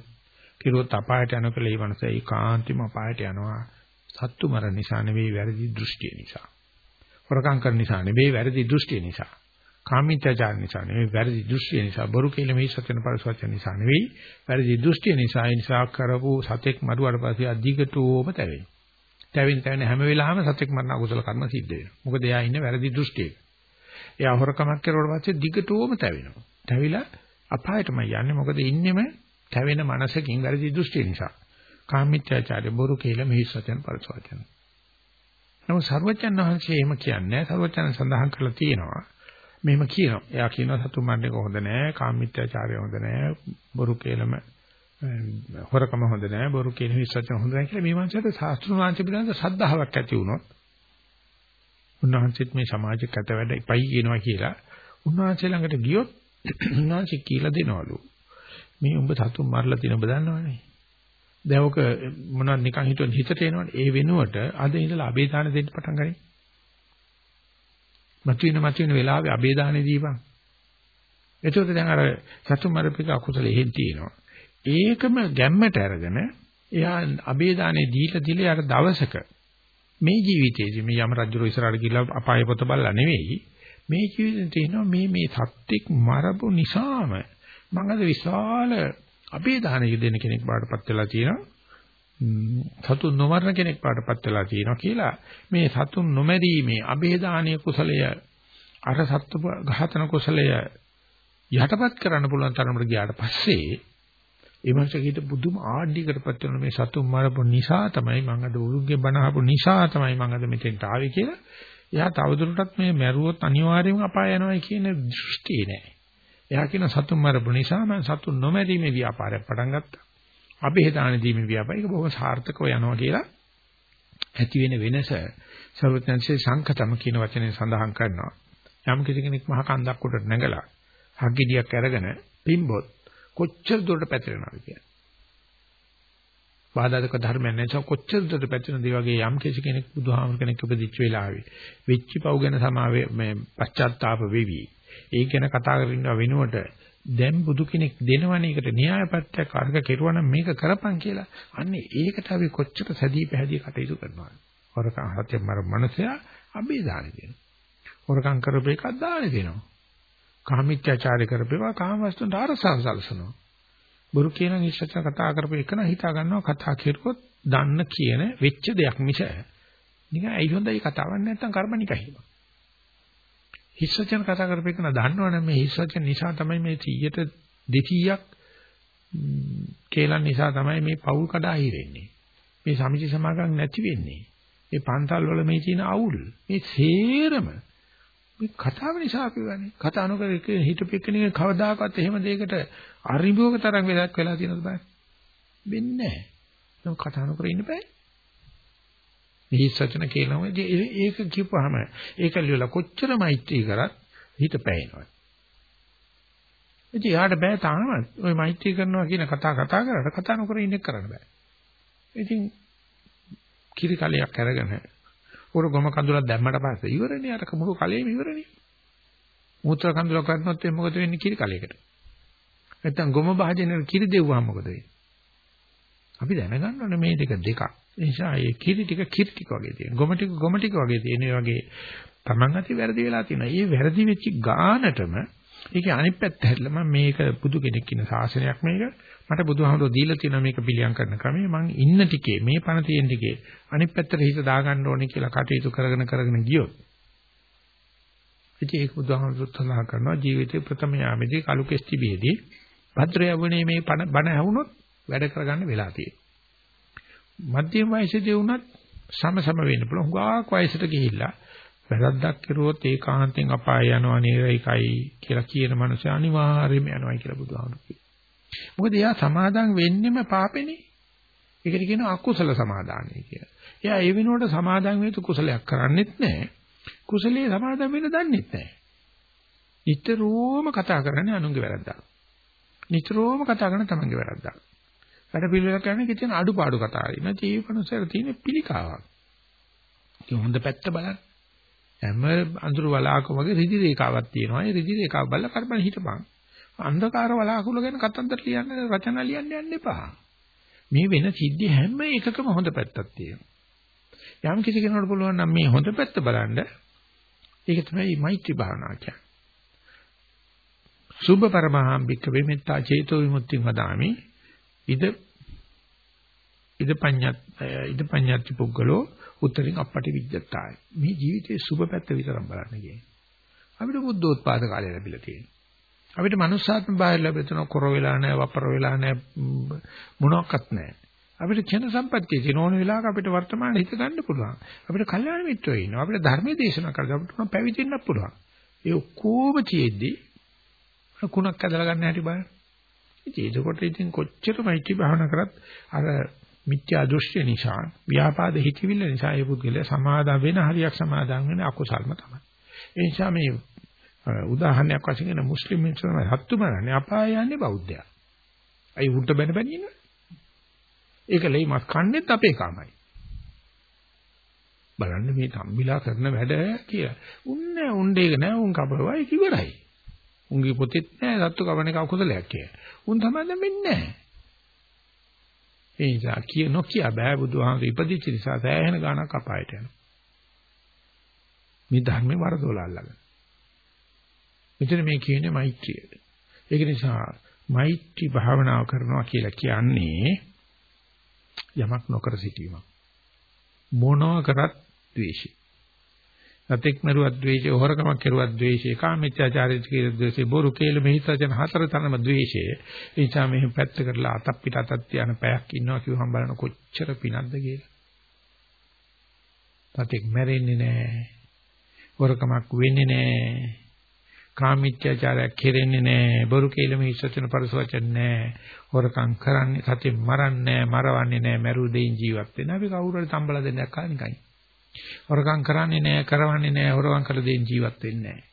කිරුවොත් අපායට යන කියලා ඒ මනස ඒකාන්තෙම අපායට යනවා. සත්තු මරණ නිසා නෙවෙයි වැරදි දෘෂ්ටිය නිසා. හොරකම් කරන නිසා නෙවෙයි වැරදි දෘෂ්ටිය නිසා. කාමීත්‍යචාර නිසා නෙවෙයි වැරදි දෘෂ්ටිය නිසා. බොරු කියලා මේ සත්‍යන පරිසවචන නිසා නෙවෙයි වැරදි දෘෂ්ටිය නිසා. ඒ නිසා කරපු සතෙක් මරුවාට පස්සේ අධිකටෝම තැවෙනවා. තැවෙන තැවෙන හැම වෙලාවෙම සතෙක් මරන අකුසල කර්ම සිද්ධ වෙනවා. මොකද එයා ඉන්නේ වැරදි දෘෂ්ටියක. එයා හොරකමක් කරුවාට පස්සේ දිගටෝම තැවෙනවා. තැවිලා අපායටමයි යන්නේ. මොකද ඉන්නෙම තැවෙන මනසකින් වැරදි දෘෂ්ටිය නිසා. කාමීත්‍යචාරය බොරු කියලා මේ සත්‍යන පරිසවචන. නමුත් සර්වජන් වහන්සේ එහෙම කියන්නේ සර්වජන් සඳහන් කරලා තියෙනවා. මෙහෙම කියනවා. එයා කියනවා සතු මරණක හොඳ නෑ, කාමීත්‍යාචාරය හොඳ නෑ, බොරු කේලම හොරකම හොඳ නෑ, බොරු කියන විශ්වාසය හොඳ නෑ කියලා මේ වංශයට ශාස්ත්‍රීය වංශ පිළිබඳ සද්ධාාවක් ඇති වුණොත් උන්වහන්සේත් මේ සමාජ කත වැඩ ඉපයි කියනවා කියලා උන්වහන්සේ ළඟට ගියොත් *clears throat* උන්වහන්සේ කියලා දෙනවලු. මේ උඹ සතුන් මරලා තියෙන ඔබ දන්නවනේ. දැන් ඔක මොනවද නිකන් හිතුවොත් හිතට එනවනේ. ඒ වෙනුවට අද ඉඳලා අබේදාන දෙන්න පටන් ගන්නේ. මතුවෙන මතුවෙන වෙලාවේ අබේදානෙ දීපන්. එතකොට දැන් අර සතුන් මරපික අකුසල එහෙන් තියෙනවා. ඒකම ගැම්මට අරගෙන එයා අබේදානේ දීලා දීලා යාර දවසක මේ ජීවිතයේදී මේ යම රජුරෝ ඉස්සරහට ගිහිල්ලා අපාය පොත බලලා නෙවෙයි මේ ජීවිතේ තියෙනවා මේ මේ සත්‍යක් මරපු නිසාම මම අද විශාල අබේදානයක දෙන කෙනෙක් බාටපත් වෙලා තියෙනවා සතුන් නොමරන කෙනෙක් බාටපත් වෙලා තියෙනවා කියලා මේ සතුන් නොමැරීමේ අබේදානීය කුසලය අර සත්ව ඝාතන කුසලය යටපත් කරන්න පුළුවන් තරමට ගියාට පස්සේ ඒ මනුස්සයෙකුට පුදුම ආඩ්‍යයකටපත් වෙන මේ සතුන් මරපු නිසා තමයි මම අද උරුග්ගේ බණ අහපු නිසා තමයි මම අද මෙතෙන්ට ආවේ කියලා. එයා තවදුරටත් මේ මැරුවොත් අනිවාර්යයෙන්ම අපාය යනවා කියන දෘෂ්ටිය නෑ. එයා කියන සතුන් මරපු නිසා මම සතුන් නොමැරීමේ ව්‍යාපාරයක් පටන් ගත්තා. අභේදාන දීමේ ව්‍යාපාරය ඒක බොහොම සාර්ථකව යනවා කියලා ඇති වෙන වෙනස සර්වඥාන්සේ සංකතම කියන වචනේ සඳහන් කරනවා. යම් කෙනෙක් මහ කන්දක් උඩට නැගලා හග්ගෙඩියක් අරගෙන පිම්බොත් කොච්චර දුරට පැතිරෙනවද කියන්නේ. බාධාක ධර්මයන් නැච කොච්චර දුරට පැතිරෙනද වගේ යම් කෙනෙක් බුදුහාමර කෙනෙක් උපදිච්ච වෙලාවේ වෙච්ච පව් ගැන සමාවේ මේ පශ්චාත්තාප වෙවි. ඒක ගැන කතා කරන වෙනුවට දැන් බුදු කෙනෙක් දෙනවනේ ඒකට න්‍යායපත්‍යක් අර්ග කෙරුවනම් මේක කරපන් කියලා. අන්නේ ඒකට අපි කොච්චර සැදී පැහැදී කටයුතු කරනවද? හොරකම් හත්ය මර මනසයා අබේදාන දෙනවා. හොරකම් කරපු එකක් දාන දෙනවා. කාමීත්‍යාචාරය කරපේවා කාමවස්තුන්ට අරසං සලසනවා. බුරු කියන ඉස්සචන කතා කරපු එක නම් හිතා ගන්නවා කතා කෙරුවොත් දන්න කියන වෙච්ච දෙයක් මිස නිකන් ඇයි හොඳයි කතාවක් නැත්තම් කර්මනිකයි. හිස්සචන කතා කරපු එක නම් දන්නවනේ. මේ හිස්සචන නිසා තමයි මේ 100ට 200ක් කේලන් නිසා තමයි මේ පවුල් කඩා හිරෙන්නේ. මේ සමිති සමාගම් නැති වෙන්නේ. මේ පන්සල් වල මේ තියෙන අවුල් මේ සේරම මේ කතාව නිසා අපි වනේ කතා නොකර හිතපෙකනේ කවදාකවත් එහෙම දෙයකට අරිඹුවක තරම් වෙලක් වෙලා තියෙනවද බලන්න. වෙන්නේ නැහැ. කතා නොකර ඉන්න බෑ. මේ සත්‍යන කියනවා ඒක කියපුවාම ඒක ලියලා කොච්චර මෛත්‍රී කරත් හිත පැහැෙනවා ඉතින් යාට බෑ තාම ওই මෛත්‍රී කරනවා කියන කතා කතා කරලා කතා නොකර ඉන්න කරන්න බෑ ඉතින් කිරි කලයක් අරගෙන උර ගොම කඳුලක් දැම්මට පස්සේ ඉවරනේ අර මුළු කලෙම ඉවරනේ. මූත්‍රා කඳුලක් ගන්නොත් එන්නේ මොකද වෙන්නේ කිරි කලයකට. නැත්තම් ගොම භාජනයේ කිරි දෙව්වම මොකද වෙන්නේ? අපි දැනගන්න ඕනේ මේ දෙක දෙකක්. ඒ නිසා මේ කිරි ටික කිරි ටික වගේ තියෙන. ගොම ටික ගොම ටික වගේ තියෙන. ඒ වගේ Taman අති වැරදි වෙලා තියෙනවා. මේ වැරදි වෙච්ච ගානටම ඒකේ අනිත් පැත්ත හැදලා මම මේක බුදු කෙනෙක් ඉන්න ශාසනයක් මේක මට බුදුහාමුදුරුවෝ දීලා තියෙන මේක පිළියම් කරන ක්‍රමය මං ඉන්න ටිකේ මේ පණ තියෙන ටිකේ අනිත් පැත්තට හිත දාගන්න ඕනේ කියලා කටයුතු කරගෙන කරගෙන ගියොත් ඉතින් ඒක බුදුහාමුදුරුවෝ සඳහන් කරනවා ජීවිතේ ප්‍රථම යාමේදී කලු කෙස්ටි බෙහෙදී භද්‍ර යවුනේ මේ බණ ඇහුනොත් වැඩ කරගන්න වෙලා තියෙනවා මධ්‍යම වයසේදී වුණත් සම සම වෙන්න පුළුවන් හුඟක් වයසට ගිහිල්ලා වැරද්දක් කරුවොත් ඒකාන්තයෙන් අපාය යනවා නේරයිකයි කියලා කියන මනුස්සය අනිවාර්යයෙන්ම යනවායි කියලා බුදුහාමුදුරුවෝ මොකද එයා සමාදම් වෙන්නෙම පාපෙනේ. ඒකට කියනවා අකුසල සමාදානයි කියලා. එයා ඒ වෙනුවට සමාදම් වෙතු කුසලයක් කරන්නෙත් නැහැ. කුසලයේ සමාදම් වෙන්න දන්නෙත් නැහැ. නිතරම කතා කරන්නේ අනුන්ගේ වැරද්දක්. නිතරම කතා කරන තමන්ගේ වැරද්දක්. වැඩ පිළිවෙල කරන්නේ කිසිම අඩුපාඩු කතාවයි. නැති ඒ කනුසර තියෙන පිළිකාවක්. ඒ හොඳ පැත්ත බලන්න. හැම අඳුරු වලාක වගේ රිදි රේඛාවක් තියෙනවා. ඒ රිදි රේඛාව බලලා කරපන් හිටපන්. අන්ධකාර වලාකුළු ගැන කතන්දර ලියන්න රචනා ලියන්න යන්න එපා. මේ වෙන සිද්ධි හැම එකකම හොඳ පැත්තක් තියෙනවා. යම් කිසි කෙනෙකුට පුළුවන් නම් මේ හොඳ පැත්ත බලන්න ඒක තමයි මෛත්‍රී භාවනාව කියන්නේ. සුභ පරමහාම්බික වෙමෙත්තා චේතෝ විමුක්තිං වදාමි. ඉද ඉද පඤ්ඤත් ඉද පඤ්ඤත්ති පුද්ගලෝ උත්තරින් අපටි විජ්ජත්තාය. මේ ජීවිතයේ සුභ පැත්ත විතරක් බලන්න කියන්නේ. අපිට බුද්ධෝත්පාද කාලය ලැබිලා තියෙනවා. අපිට මනුස්සාත්ම භාවය ලැබෙතන කොර වෙලා නැහැ වපර වෙලා නැහැ මොනවත් නැහැ. අපිට ක්ෂණ සම්පත්තිය තියෙන ඕන වෙලාවක අපිට වර්තමාන හිත ගන්න පුළුවන්. අපිට කල්යාණ මිත්‍රයෝ ඉන්නවා. අපිට ධර්මයේ දේශනා කරලා අපිට උන පැවිදෙන්නත් පුළුවන්. ඒ ඔක්කොම තියෙද්දි කුණක් ඇදලා ගන්න හැටි බලන්න. ඉතින් ඒකකොට ඉතින් කොච්චර මෛත්‍රී භාවනා කරත් අර මිත්‍යා දෘෂ්ටි නිසා ව්‍යාපාද හිතවිල්ල නිසා ඒ පුද්ගලයා සමාදම් වෙන හරියක් සමාදම් වෙන අකුසල්ම තමයි. ඒ නිසා මේ උදාහරණයක් වශයෙන් කියන මුස්ලිම් මිනිස්සු තමයි හත්තු මරන්නේ අපාය යන්නේ බෞද්ධයා. අයි උන්ට බැන බැන ඉන්නේ. ඒක ලෙයි මස් කන්නේත් අපේ කාමයි. බලන්න මේ තම්බිලා කරන වැඩ කියලා. උන්නේ උණ්ඩ ඒක නෑ උන් කපවයි කිවරයි. උන්ගේ පොතෙත් නෑ සත්තු කවණ එක අකුසලයක් කියලා. උන් තමයි දෙන්නේ නෑ. ඒ නිසා කිය නොකිය බෑ බුදුහාමුදුරු ඉපදිච්ච නිසා සෑහෙන ගාණක් අපායට යනවා. මේ ධර්මේ වරදොල අල්ලගෙන. මෙතන මේ කියන්නේ මෛත්‍රිය. ඒක නිසා මෛත්‍රී භාවනාව කරනවා කියලා කියන්නේ යමක් නොකර සිටීමක්. මොනවා කරත් ද්වේෂය. සතෙක් මරුවත් ද්වේෂය, හොරකමක් කරුවත් ද්වේෂය, කාමීත්‍යාචාරය කියලා ද්වේෂය, බොරු කේල මෙහිසජන හතර තනම ද්වේෂය. ඒ නිසා මෙහෙම පැත්ත කරලා අතක් පිට අතක් තියන පැයක් ඉන්නවා කිව්වහම බලන කොච්චර පිනක්ද කියලා. සතෙක් මැරෙන්නේ නැහැ. හොරකමක් වෙන්නේ නැහැ. කාමීත්‍යාචාරයක් කෙරෙන්නේ නැහැ. බොරු කේල මෙහිසජන පරසවචන නැහැ. හොරකම් කරන්නේ සතෙක් මරන්නේ නැහැ, මරවන්නේ නැහැ, මැරු දෙයින් ජීවත් වෙන. අපි කවුරු හරි තම්බලා දෙන්නක් කාලා නිකන්. හොරකම් කරන්නේ නැහැ, කරවන්නේ නැහැ, හොරවම් කළ දෙයින් ජීවත් වෙන්නේ නැහැ.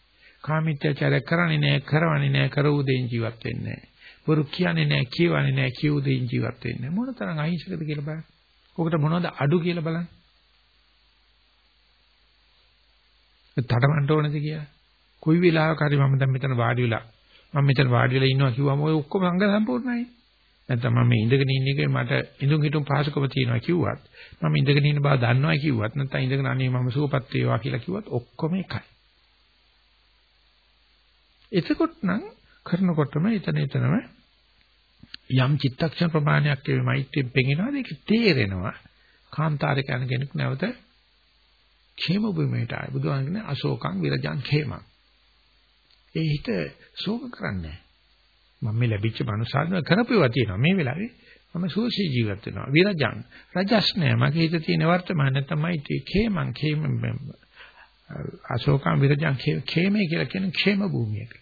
කාමීත්‍යචාරය කරන්නේ නැහැ, කරවන්නේ නැහැ, කරවූ දෙයින් ජීවත් වෙන්නේ නැහැ. බොරු කියන්නේ නැහැ, කියවන්නේ නැහැ, කියවූ දෙයින් ජීවත් වෙන්නේ නැහැ. මොන තරම් අහිංසකද කියලා බලන්න. ඔකට මොනවද අඩු කියලා බලන්න. තඩමන්ට ඕනද කියලා. කොයි වෙලාවක හරි මම දැන් මෙතන වාඩි වෙලා මම මෙතන වාඩි වෙලා ඉන්නවා කිව්වම ඔය ඔක්කොම අංග සම්පූර්ණයි. නැත්නම් මම මේ ඉඳගෙන ඉන්න එකේ මට ඉඳුන් හිටුන් පහසුකම තියෙනවා කිව්වත් මම ඉඳගෙන ඉන්න බව දන්නවා කිව්වත් නැත්නම් ඉඳගෙන අනේ මම සුවපත් වේවා කියලා කිව්වත් ඔක්කොම එකයි. එතකොට නම් කරනකොටම එතන එතනම යම් චිත්තක්ෂණ ප්‍රමාණයක් මේ මෛත්‍රියෙන් පෙඟෙනවාද ඒක තේරෙනවා. කාන්තාරේ යන කෙනෙක් නැවත ඛේම භූමියට ආයි බුදුහාම කියන්නේ අශෝකං විරජං ඛේමං. ඒ හිත ශෝක කරන්නේ මම මේ ලැබිච්ච මනුසාරණ කරපුවා තියෙනවා. මේ වෙලාවේ මම සුවසේ ජීවත් වෙනවා. විරජං රජස් නෑ. මගේ හිතේ තියෙන වර්තමාන තමයි තේ khේමං khේම අශෝකං විරජං khේමේ කියලා කියන ඛේම භූමියක.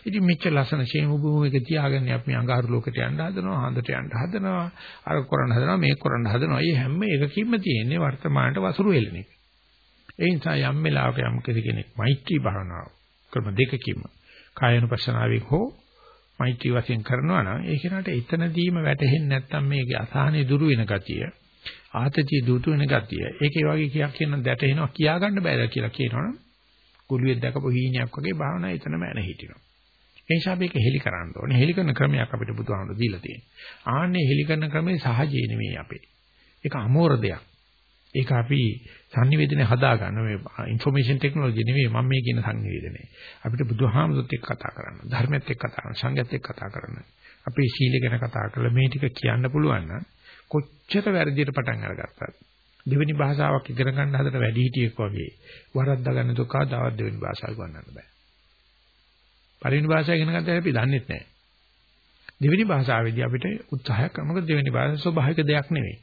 ඉතින් මෙච්චර ලස්සන ඛේම භූමියක තියාගෙන අපි අඟහරු ලෝකෙට යන්න හදනවා හඳට යන්න හදනවා අර කරන්න හදනවා මේක කරන්න හදනවා. මේ හැම එකකින්ම තියෙන්නේ වර්තමානට වසුරු වෙලන එක. ඒ නිසා යම් වෙලාවක යම් කෙනෙක් මෛත්‍රී භාවනාව ක්‍රම දෙකකින්ම කායනුපස්සනාවෙන් හෝ මෛත්‍රී වශයෙන් කරනවා නම් ඒ කෙනාට එතනදීම වැටහෙන්නේ නැත්නම් මේකේ අසහනෙ දුරු වෙන ගතිය ආතතිය දුරු වෙන ගතිය ඒකේ වගේ කියක් කියන දැටෙනවා කියා ගන්න බෑද කියලා කියනවනම් කුළුවෙක් දැකපු හීනයක් වගේ භාවනා එතනම ඇන හිටිනවා. ඒ නිසා මේක හෙලි කරන්න ඕනේ. හෙලි කරන ක්‍රමයක් අපිට බුදුහාමුදුරු දීලා තියෙනවා. ආන්නේ හෙලි කරන ක්‍රමේ සහජේ නෙමෙයි අපේ. ඒක අමෝර දෙයක්. ඒක අපි sannivedana හදා ගන්න මේ information technology නෙවෙයි මම මේ කියන sannivedana. අපිට බුදුහාමුදුරුත් එක්ක කතා කරන්න, ධර්මයත් එක්ක කතා කරන්න, සංඝයත් එක්ක කතා කරන්න. අපේ සීල ගැන කතා කරලා මේ ටික කියන්න පුළුවන් නම් කොච්චර වැරදියට පටන් අරගත්තත් දෙවෙනි භාෂාවක් ඉගෙන ගන්න හදට වැඩි හිටියෙක් වගේ වරද්දා ගන්න දුකා දවස් දෙවෙනි භාෂාව ගන්නන්න බෑ. පළවෙනි භාෂාව ඉගෙන ගන්න අපි දන්නේ නැහැ. දෙවෙනි භාෂාවේදී අපිට උත්සාහයක් කරනකොට දෙවෙනි භාෂාව ස්වභාවික දෙයක් නෙවෙයි.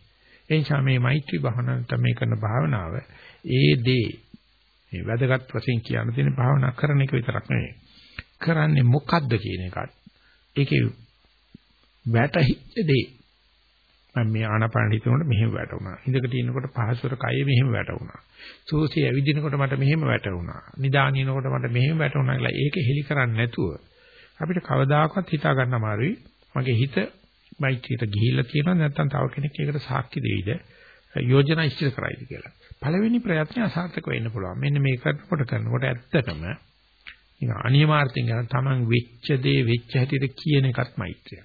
ඒ නිසා මේ මෛත්‍රී භාවනාව තමයි කරන භාවනාව ඒ දේ මේ වැදගත් වශයෙන් කියන්න තියෙන භාවනා කරන එක විතරක් නෙවෙයි. කරන්නේ මොකද්ද කියන එකත්. ඒකේ වැටහිච්ච දේ. මම මේ ආනාපාන හිතනකොට මෙහෙම වැටුණා. ඉඳකට ඉන්නකොට පහසුර කය මෙහෙම වැටුණා. සෝසිය ඇවිදිනකොට මට මෙහෙම වැටුණා. නිදානිනකොට මට මෙහෙම වැටුණා කියලා ඒක හෙලි කරන්නේ නැතුව අපිට කවදාකවත් හිතා ගන්න අමාරුයි. මගේ හිත මෛත්‍රියට ගිහිල්ලා තියෙනවා නැත්නම් තව කෙනෙක් ඒකට සාක්ෂි දෙයිද යෝජනා ඉදිරි කරයිද කියලා. පළවෙනි ප්‍රයත්නය අසාර්ථක වෙන්න පුළුවන්. මෙන්න මේක කරනකොට කරනකොට ඇත්තටම නිකන් අනියමාර්ථයෙන් යන තමන් වෙච්ච දේ වෙච්ච හැටියට කියන එකත් මෛත්‍රිය.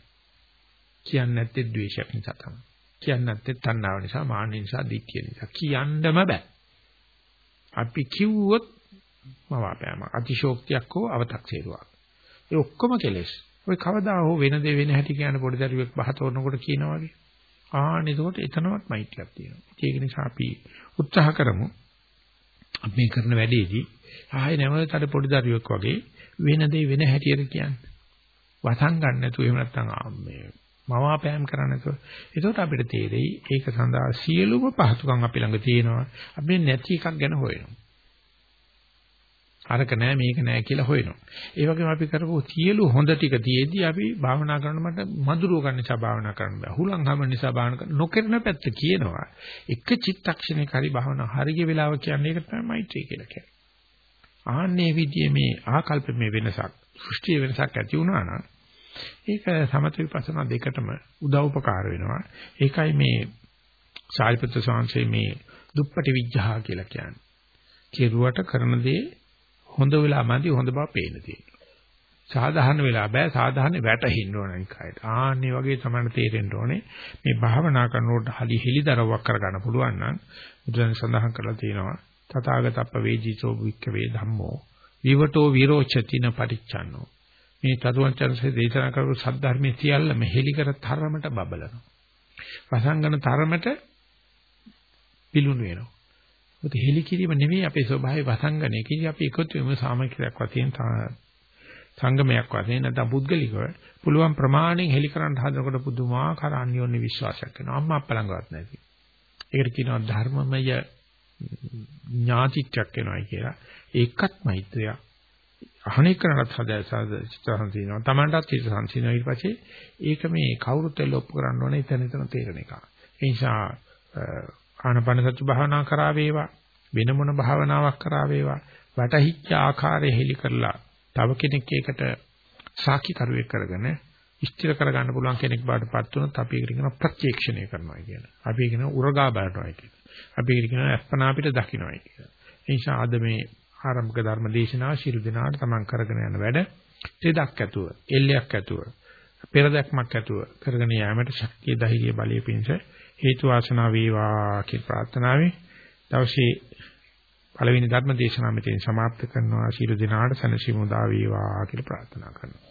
කියන්නේ නැත්තේ ද්වේෂයක් නිසා තමයි. කියන්නේ නැත්තේ තණ්හාව නිසා, මාන්න නිසා, දික්කිය නිසා. කියන්නම බෑ. අපි කිව්වොත් මවාපෑම අතිශෝක්තියක් හෝ අව탁සේරුවක්. ඒ ඔක්කොම කෙලෙස්. ඔය කවදා හෝ වෙන දේ වෙන හැටි කියන පොඩි දරුවෙක් බහතෝරනකොට කියනවා වගේ. ආන්න එතකොට එතනවත් මෛත්‍රියක් තියෙනවා. ඒක නිසා අපි උත්සාහ කරමු. අපි මේ කරන වැඩේදී ආයේ නැවත අර පොඩි දරුවෙක් වගේ වෙන දේ වෙන හැටියට කියන්නේ. වසන් ගන්න නැතුව එහෙම නැත්නම් මේ මවාපෑම් කරන්න නැතුව. එතකොට අපිට තේරෙයි ඒක සඳහා සියලුම පහසුකම් අපි ළඟ තියෙනවා. අපි නැති එකක් ගැන හොයනවා. අරක නෑ මේක නෑ කියලා හොයනවා. ඒ වගේම අපි කරපු සියලු හොඳ ටික තියේදී අපි භාවනා කරන මට මధుරව ගන්න නිසා භාවනා කරන්න බෑ. හුලං හම නිසා භාවනා කරන්න නොකරන පැත්ත කියනවා. එක චිත්තක්ෂණයක හරි භාවනා හරිය වෙලාව කියන්නේ ඒක තමයි මෛත්‍රී කියලා කියන්නේ. ආන්නේ විදිහේ මේ ආකල්පමේ වෙනසක්, සෘෂ්ටියේ වෙනසක් ඇති වුණා නම් ඒක සමත විපස්සනා දෙකටම උදව්පකාර වෙනවා. ඒකයි මේ සාරිපුත්‍ර ස්වාමීන් මේ දුප්පටි විඥා කියලා කියන්නේ. කෙරුවට කරන දේ හොඳ වෙලා මදි හොඳ බව පේන තියෙනවා. සාධාරණ වෙලා බෑ සාධාරණ වැටෙන්න ඕන නිකයිට. ආන්නේ වගේ තමයි තේරෙන්න ඕනේ. මේ භාවනා කරනකොට hali හෙලිදරව්වක් කරගන්න පුළුවන් නම් බුදුන් සඳහන් කරලා තියෙනවා. තථාගතප්ප වේජීසෝ වික්කවේ ධම්මෝ විවටෝ විරෝචතින පටිච්චන්නෝ. මේ තරුවචරසේ දේශනා කරපු සද්ධර්මයේ සියල්ලම හෙලි කර තරමට බබලනවා. වසංගන තරමට පිලුණු වෙනවා. මොකද හෙලි කිරීම නෙවෙයි අපේ ස්වභාවය වසංගනය. කිසි අපි එකතු වෙමු සාමයිකයක් වශයෙන් සංගමයක් වශයෙන් නැත්නම් පුද්ගලිකව පුළුවන් ප්‍රමාණයෙන් හෙලි කරන්න හදනකොට පුදුමාකාර අන්‍යෝන්‍ය විශ්වාසයක් වෙනවා. අම්මා අප්පා ළඟවත් නැති. ඒකට කියනවා ධර්මමය ඥාතිත්වයක් වෙනවායි කියලා. ඒකත් මෛත්‍රිය. අහණේ කරනත් හදා සංසිනවා. Tamanටත් හිත සංසිනවා. ඊට පස්සේ ඒක මේ කවුරුත් එල්ල ඔප්පු කරන්න ඕනේ එතන එතන තේරෙන එක. ඒ නිසා ආනපන සති භාවනා කරා වේවා වෙන මොන භාවනාවක් කරා වේවා වටහිච්ච ආකාරය හෙලි කරලා තව කෙනෙක් ඒකට සාකි කරුවෙක් කරගෙන ඉස්තිර කරගන්න පුළුවන් කෙනෙක් බාටපත් වුණොත් අපි ඒකට කියන ප්‍රත්‍යක්ෂණය කරනවා කියන. අපි කියන උරගා බලනවා කියන. අපි ඒකට කියන අස්පනා අපිට දකින්නයි කියන. ඒ නිසා අද මේ ආරම්භක ධර්ම දේශනාව ශිරු දිනාට තමන් කරගෙන යන වැඩ තෙදක් ඇතුව, එල්ලයක් ඇතුව, පෙරදක්මක් ඇතුව කරගෙන යාමට ශක්තිය ධෛර්ය බලය පිණිස හේතු වාසනා වේවා කියලා ප්‍රාර්ථනාවෙන් දවසේ පළවෙනි ධර්ම දේශනාව මෙතෙන් સમાપ્ત කරනවා ශිරු දිනාට සනසිමු දා වේවා කියලා ප්‍රාර්ථනා කරනවා